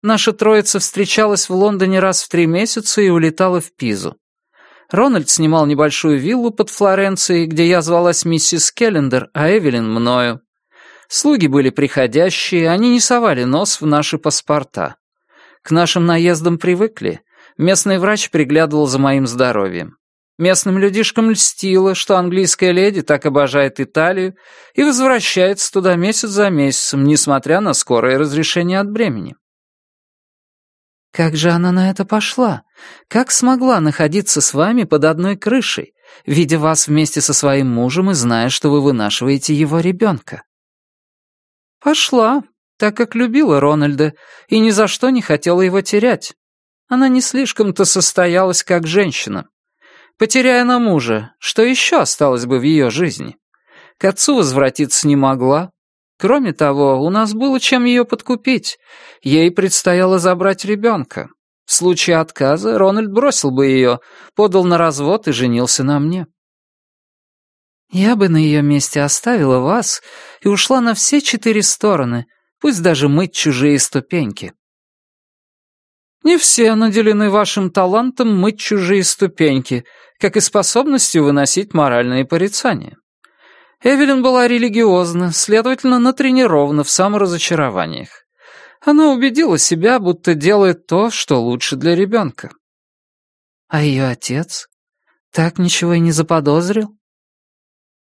Наша троица встречалась в Лондоне раз в три месяца и улетала в Пизу. Рональд снимал небольшую виллу под Флоренцией, где я звалась миссис Келлендер, а Эвелин — мною. Слуги были приходящие, они не совали нос в наши паспорта. К нашим наездам привыкли. Местный врач приглядывал за моим здоровьем. Местным людишкам льстило, что английская леди так обожает Италию и возвращается туда месяц за месяцем, несмотря на скорое разрешение от бремени. Как же она на это пошла? Как смогла находиться с вами под одной крышей, видя вас вместе со своим мужем и зная, что вы вынашиваете его ребенка? Пошла, так как любила Рональда и ни за что не хотела его терять. Она не слишком-то состоялась как женщина. Потеряя на мужа, что еще осталось бы в ее жизни? К отцу возвратиться не могла. Кроме того, у нас было чем ее подкупить. Ей предстояло забрать ребенка. В случае отказа Рональд бросил бы ее, подал на развод и женился на мне. Я бы на ее месте оставила вас и ушла на все четыре стороны, пусть даже мыть чужие ступеньки. Не все наделены вашим талантом мыть чужие ступеньки, как и способностью выносить моральные порицания. Эвелин была религиозна, следовательно, натренирована в саморазочарованиях. Она убедила себя, будто делает то, что лучше для ребенка. А ее отец? Так ничего и не заподозрил?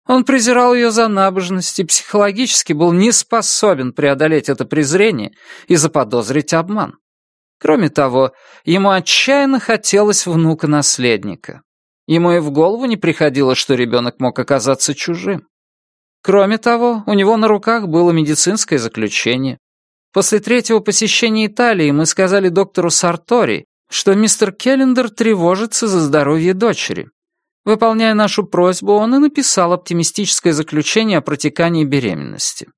Он презирал ее за набожность и психологически был не способен преодолеть это презрение и заподозрить обман. Кроме того, ему отчаянно хотелось внука-наследника. Ему и в голову не приходило, что ребенок мог оказаться чужим. Кроме того, у него на руках было медицинское заключение. После третьего посещения Италии мы сказали доктору Сартори, что мистер Келлендер тревожится за здоровье дочери. Выполняя нашу просьбу, он и написал оптимистическое заключение о протекании беременности.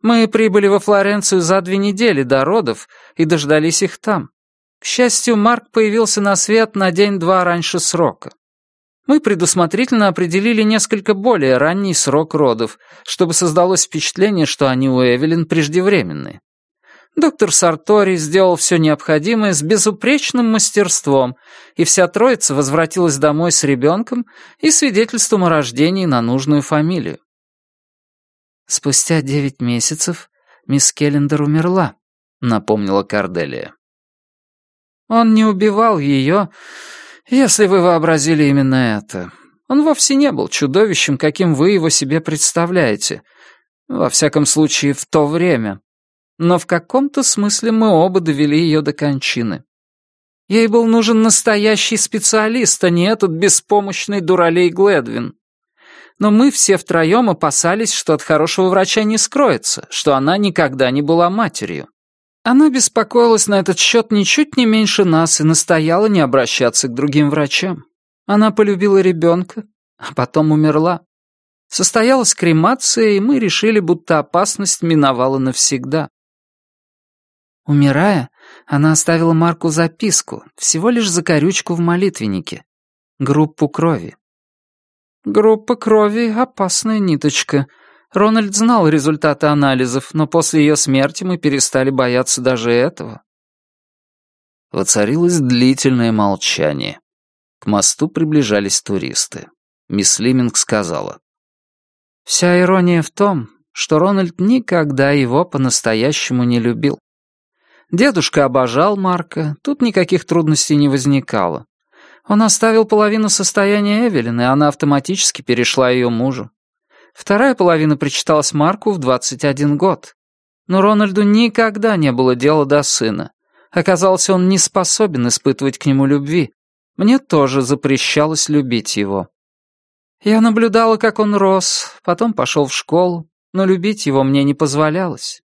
Мы прибыли во Флоренцию за две недели до родов и дождались их там. К счастью, Марк появился на свет на день-два раньше срока. Мы предусмотрительно определили несколько более ранний срок родов, чтобы создалось впечатление, что они у Эвелин преждевременные. Доктор Сартори сделал все необходимое с безупречным мастерством, и вся троица возвратилась домой с ребенком и свидетельством о рождении на нужную фамилию. «Спустя девять месяцев мисс Келлендер умерла», — напомнила Карделия. «Он не убивал ее, если вы вообразили именно это. Он вовсе не был чудовищем, каким вы его себе представляете. Во всяком случае, в то время», но в каком-то смысле мы оба довели ее до кончины. Ей был нужен настоящий специалист, а не этот беспомощный дуралей Гледвин. Но мы все втроем опасались, что от хорошего врача не скроется, что она никогда не была матерью. Она беспокоилась на этот счет ничуть не меньше нас и настояла не обращаться к другим врачам. Она полюбила ребенка, а потом умерла. Состоялась кремация, и мы решили, будто опасность миновала навсегда. Умирая, она оставила Марку записку, всего лишь закорючку в молитвеннике. Группу крови. Группа крови — опасная ниточка. Рональд знал результаты анализов, но после ее смерти мы перестали бояться даже этого. Воцарилось длительное молчание. К мосту приближались туристы. Мисс Лиминг сказала. «Вся ирония в том, что Рональд никогда его по-настоящему не любил. Дедушка обожал Марка, тут никаких трудностей не возникало. Он оставил половину состояния Эвелин, и она автоматически перешла ее мужу. Вторая половина причиталась Марку в 21 год. Но Рональду никогда не было дела до сына. Оказалось, он не способен испытывать к нему любви. Мне тоже запрещалось любить его. Я наблюдала, как он рос, потом пошел в школу, но любить его мне не позволялось.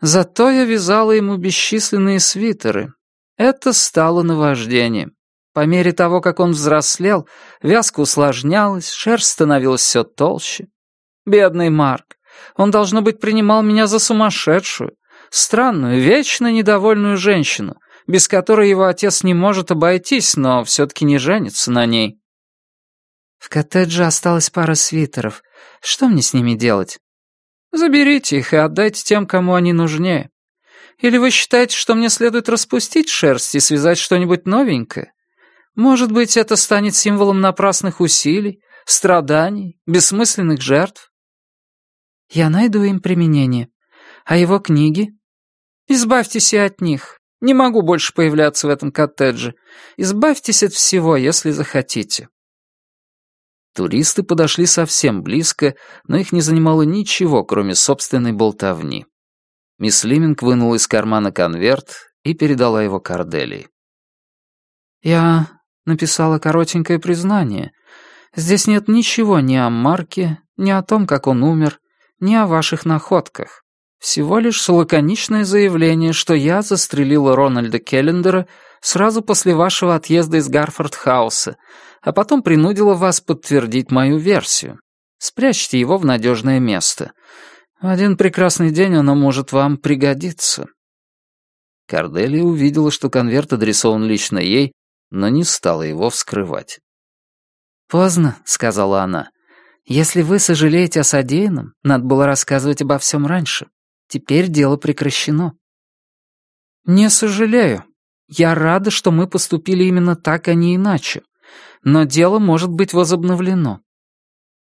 Зато я вязала ему бесчисленные свитеры. Это стало наваждением. По мере того, как он взрослел, вязка усложнялась, шерсть становилась все толще. Бедный Марк. Он, должно быть, принимал меня за сумасшедшую, странную, вечно недовольную женщину, без которой его отец не может обойтись, но все-таки не женится на ней. В коттедже осталась пара свитеров. Что мне с ними делать? Заберите их и отдайте тем, кому они нужнее. Или вы считаете, что мне следует распустить шерсть и связать что-нибудь новенькое? Может быть, это станет символом напрасных усилий, страданий, бессмысленных жертв? Я найду им применение. А его книги? Избавьтесь и от них. Не могу больше появляться в этом коттедже. Избавьтесь от всего, если захотите. Туристы подошли совсем близко, но их не занимало ничего, кроме собственной болтовни. Мисс Лиминг вынула из кармана конверт и передала его Корделии. «Я написала коротенькое признание. Здесь нет ничего ни о Марке, ни о том, как он умер, ни о ваших находках. Всего лишь лаконичное заявление, что я застрелила Рональда Келлендера сразу после вашего отъезда из Гарфорд-хауса, а потом принудила вас подтвердить мою версию. Спрячьте его в надежное место. В один прекрасный день оно может вам пригодиться». Корделия увидела, что конверт адресован лично ей, но не стала его вскрывать. «Поздно», — сказала она. «Если вы сожалеете о содеянном, надо было рассказывать обо всем раньше. Теперь дело прекращено». «Не сожалею. Я рада, что мы поступили именно так, а не иначе но дело может быть возобновлено.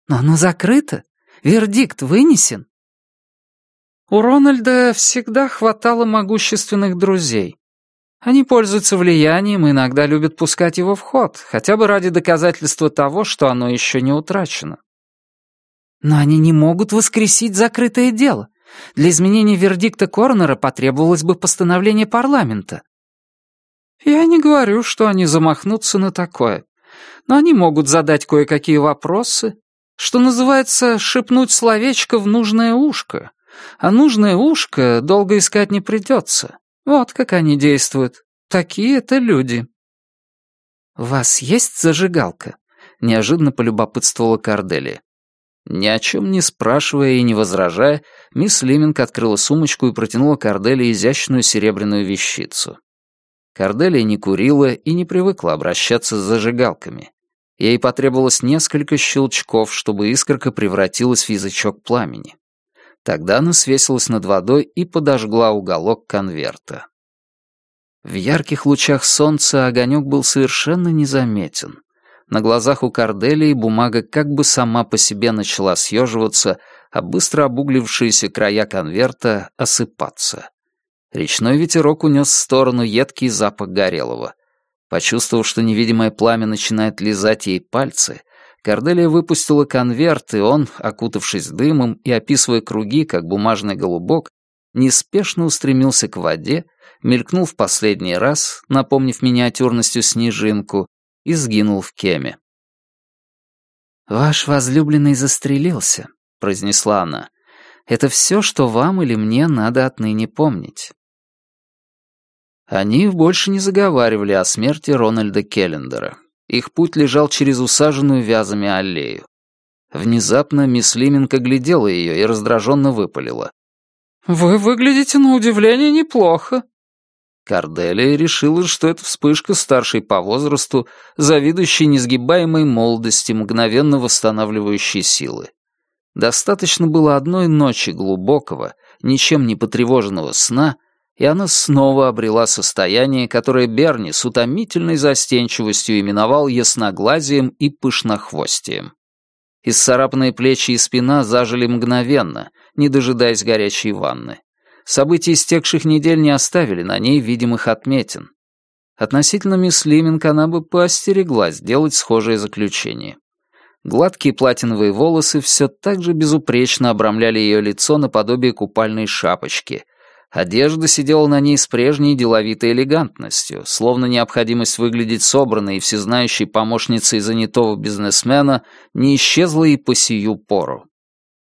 Но оно закрыто. Вердикт вынесен. У Рональда всегда хватало могущественных друзей. Они пользуются влиянием и иногда любят пускать его в ход, хотя бы ради доказательства того, что оно еще не утрачено. Но они не могут воскресить закрытое дело. Для изменения вердикта Корнера потребовалось бы постановление парламента. Я не говорю, что они замахнутся на такое. Но они могут задать кое-какие вопросы, что называется, шепнуть словечко в нужное ушко. А нужное ушко долго искать не придется. Вот как они действуют. Такие это люди. «У вас есть зажигалка?» — неожиданно полюбопытствовала Корделия. Ни о чем не спрашивая и не возражая, мисс Лиминг открыла сумочку и протянула Корделии изящную серебряную вещицу. Корделия не курила и не привыкла обращаться с зажигалками. Ей потребовалось несколько щелчков, чтобы искорка превратилась в язычок пламени. Тогда она свесилась над водой и подожгла уголок конверта. В ярких лучах солнца огонек был совершенно незаметен. На глазах у Корделии бумага как бы сама по себе начала съеживаться, а быстро обуглившиеся края конверта осыпаться. Речной ветерок унес в сторону едкий запах горелого. Почувствовав, что невидимое пламя начинает лизать ей пальцы, Корделия выпустила конверт, и он, окутавшись дымом и описывая круги, как бумажный голубок, неспешно устремился к воде, мелькнул в последний раз, напомнив миниатюрностью снежинку, и сгинул в кеме. «Ваш возлюбленный застрелился», — произнесла она. «Это все, что вам или мне надо отныне помнить». Они больше не заговаривали о смерти Рональда Келлендера. Их путь лежал через усаженную вязами аллею. Внезапно мисс Лименко глядела ее и раздраженно выпалила. «Вы выглядите на удивление неплохо». Корделия решила, что это вспышка старшей по возрасту, завидующей несгибаемой молодости, мгновенно восстанавливающей силы. Достаточно было одной ночи глубокого, ничем не потревоженного сна — и она снова обрела состояние, которое Берни с утомительной застенчивостью именовал ясноглазием и пышнохвостием. Исцарапанные плечи и спина зажили мгновенно, не дожидаясь горячей ванны. События истекших недель не оставили на ней видимых отметин. Относительно мисс Лиминг она бы поостереглась делать схожее заключение. Гладкие платиновые волосы все так же безупречно обрамляли ее лицо наподобие купальной шапочки — Одежда сидела на ней с прежней деловитой элегантностью, словно необходимость выглядеть собранной и всезнающей помощницей занятого бизнесмена не исчезла и по сию пору.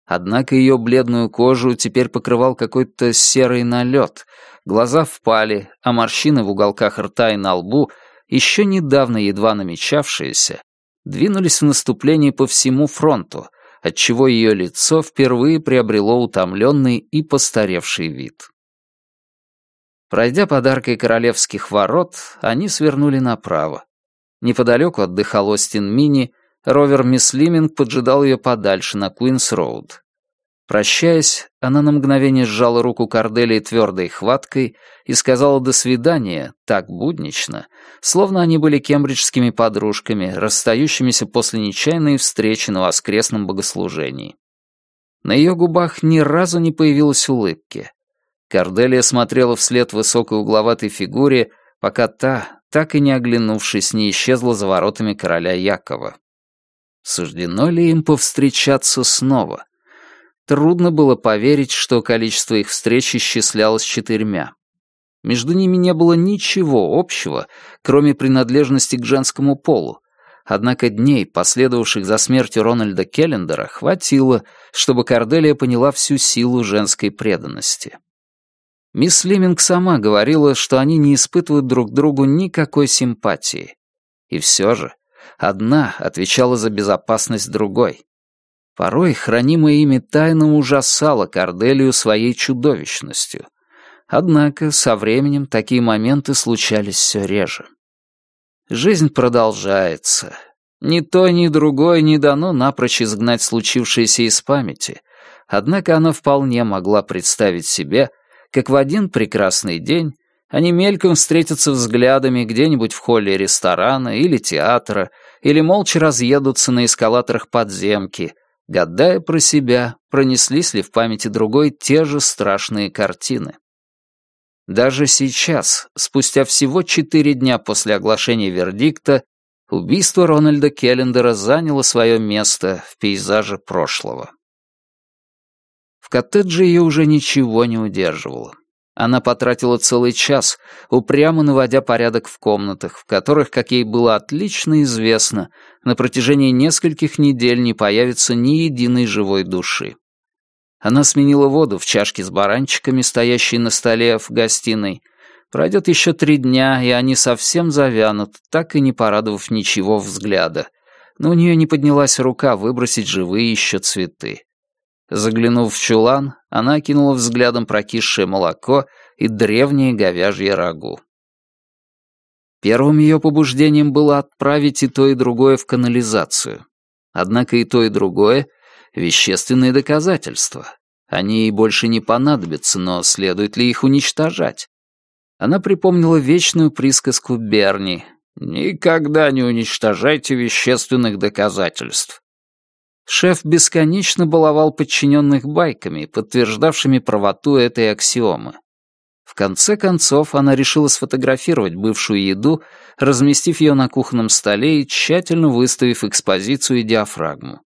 Однако ее бледную кожу теперь покрывал какой-то серый налет, глаза впали, а морщины в уголках рта и на лбу, еще недавно едва намечавшиеся, двинулись в наступление по всему фронту, отчего ее лицо впервые приобрело утомленный и постаревший вид. Пройдя подаркой королевских ворот, они свернули направо. Неподалеку отдыхал Остин Мини, ровер Мисс Лиминг поджидал ее подальше, на Куинс-Роуд. Прощаясь, она на мгновение сжала руку Корделии твердой хваткой и сказала «до свидания» так буднично, словно они были кембриджскими подружками, расстающимися после нечаянной встречи на воскресном богослужении. На ее губах ни разу не появилось улыбки. Корделия смотрела вслед высокой угловатой фигуре, пока та, так и не оглянувшись, не исчезла за воротами короля Якова. Суждено ли им повстречаться снова? Трудно было поверить, что количество их встреч исчислялось четырьмя. Между ними не было ничего общего, кроме принадлежности к женскому полу, однако дней, последовавших за смертью Рональда Келлендера, хватило, чтобы Корделия поняла всю силу женской преданности. Мисс Лиминг сама говорила, что они не испытывают друг другу никакой симпатии. И все же, одна отвечала за безопасность другой. Порой хранимая ими тайна ужасала Корделию своей чудовищностью. Однако со временем такие моменты случались все реже. Жизнь продолжается. Ни то, ни другое не дано напрочь изгнать случившееся из памяти, однако она вполне могла представить себе, как в один прекрасный день они мельком встретятся взглядами где-нибудь в холле ресторана или театра, или молча разъедутся на эскалаторах подземки, гадая про себя, пронеслись ли в памяти другой те же страшные картины. Даже сейчас, спустя всего четыре дня после оглашения вердикта, убийство Рональда Келлендера заняло свое место в пейзаже прошлого. В коттедже ее уже ничего не удерживало. Она потратила целый час, упрямо наводя порядок в комнатах, в которых, как ей было отлично известно, на протяжении нескольких недель не появится ни единой живой души. Она сменила воду в чашке с баранчиками, стоящей на столе в гостиной. Пройдет еще три дня, и они совсем завянут, так и не порадовав ничего взгляда. Но у нее не поднялась рука выбросить живые еще цветы. Заглянув в чулан, она кинула взглядом прокисшее молоко и древнее говяжье рагу. Первым ее побуждением было отправить и то, и другое в канализацию. Однако и то, и другое — вещественные доказательства. Они ей больше не понадобятся, но следует ли их уничтожать? Она припомнила вечную присказку Берни «Никогда не уничтожайте вещественных доказательств». Шеф бесконечно баловал подчиненных байками, подтверждавшими правоту этой аксиомы. В конце концов, она решила сфотографировать бывшую еду, разместив ее на кухонном столе и тщательно выставив экспозицию и диафрагму.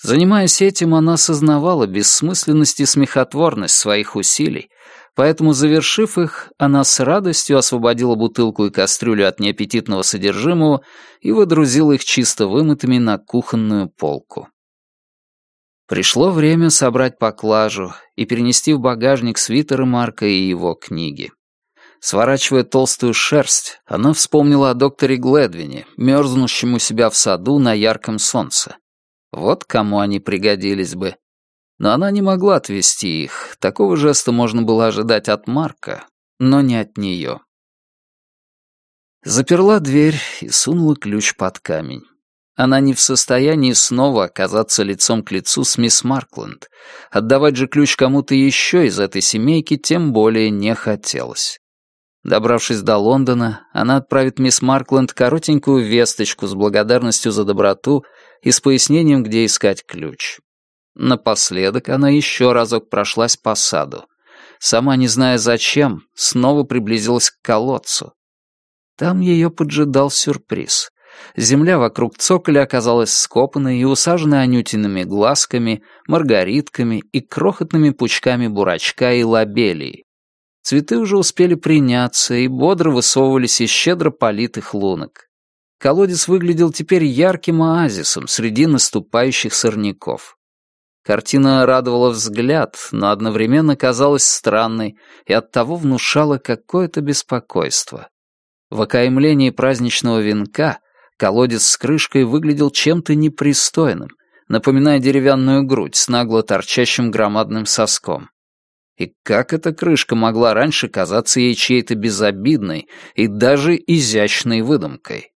Занимаясь этим, она осознавала бессмысленность и смехотворность своих усилий, поэтому, завершив их, она с радостью освободила бутылку и кастрюлю от неаппетитного содержимого и выдрузила их чисто вымытыми на кухонную полку. Пришло время собрать поклажу и перенести в багажник свитеры Марка и его книги. Сворачивая толстую шерсть, она вспомнила о докторе Гледвине, мерзнущем у себя в саду на ярком солнце. Вот кому они пригодились бы. Но она не могла отвести их. Такого жеста можно было ожидать от Марка, но не от нее. Заперла дверь и сунула ключ под камень. Она не в состоянии снова оказаться лицом к лицу с мисс Маркленд. Отдавать же ключ кому-то еще из этой семейки тем более не хотелось. Добравшись до Лондона, она отправит мисс Маркленд коротенькую весточку с благодарностью за доброту и с пояснением, где искать ключ. Напоследок она еще разок прошлась по саду. Сама не зная зачем, снова приблизилась к колодцу. Там ее поджидал сюрприз. Земля вокруг цоколя оказалась скопанной и усаженной анютиными глазками, маргаритками и крохотными пучками бурачка и лобелии. Цветы уже успели приняться и бодро высовывались из щедро политых лунок. Колодец выглядел теперь ярким оазисом среди наступающих сорняков. Картина радовала взгляд, но одновременно казалась странной и оттого внушала какое-то беспокойство. В окаймлении праздничного венка Колодец с крышкой выглядел чем-то непристойным, напоминая деревянную грудь с нагло торчащим громадным соском. И как эта крышка могла раньше казаться ей чьей-то безобидной и даже изящной выдумкой?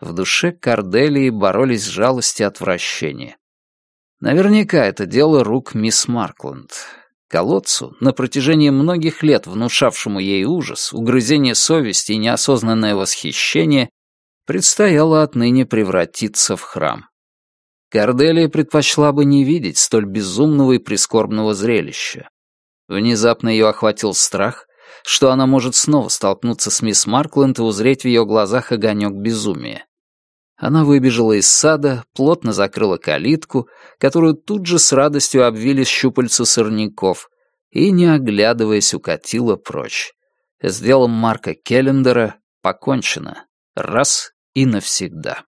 В душе Корделии боролись жалость и отвращение. Наверняка это дело рук мисс Маркленд. Колодцу, на протяжении многих лет внушавшему ей ужас, угрызение совести и неосознанное восхищение, предстояло отныне превратиться в храм. Корделия предпочла бы не видеть столь безумного и прискорбного зрелища. Внезапно ее охватил страх, что она может снова столкнуться с мисс Маркленд и узреть в ее глазах огонек безумия. Она выбежала из сада, плотно закрыла калитку, которую тут же с радостью обвили щупальца сорняков, и, не оглядываясь, укатила прочь. С делом Марка Келлендера покончено раз и навсегда.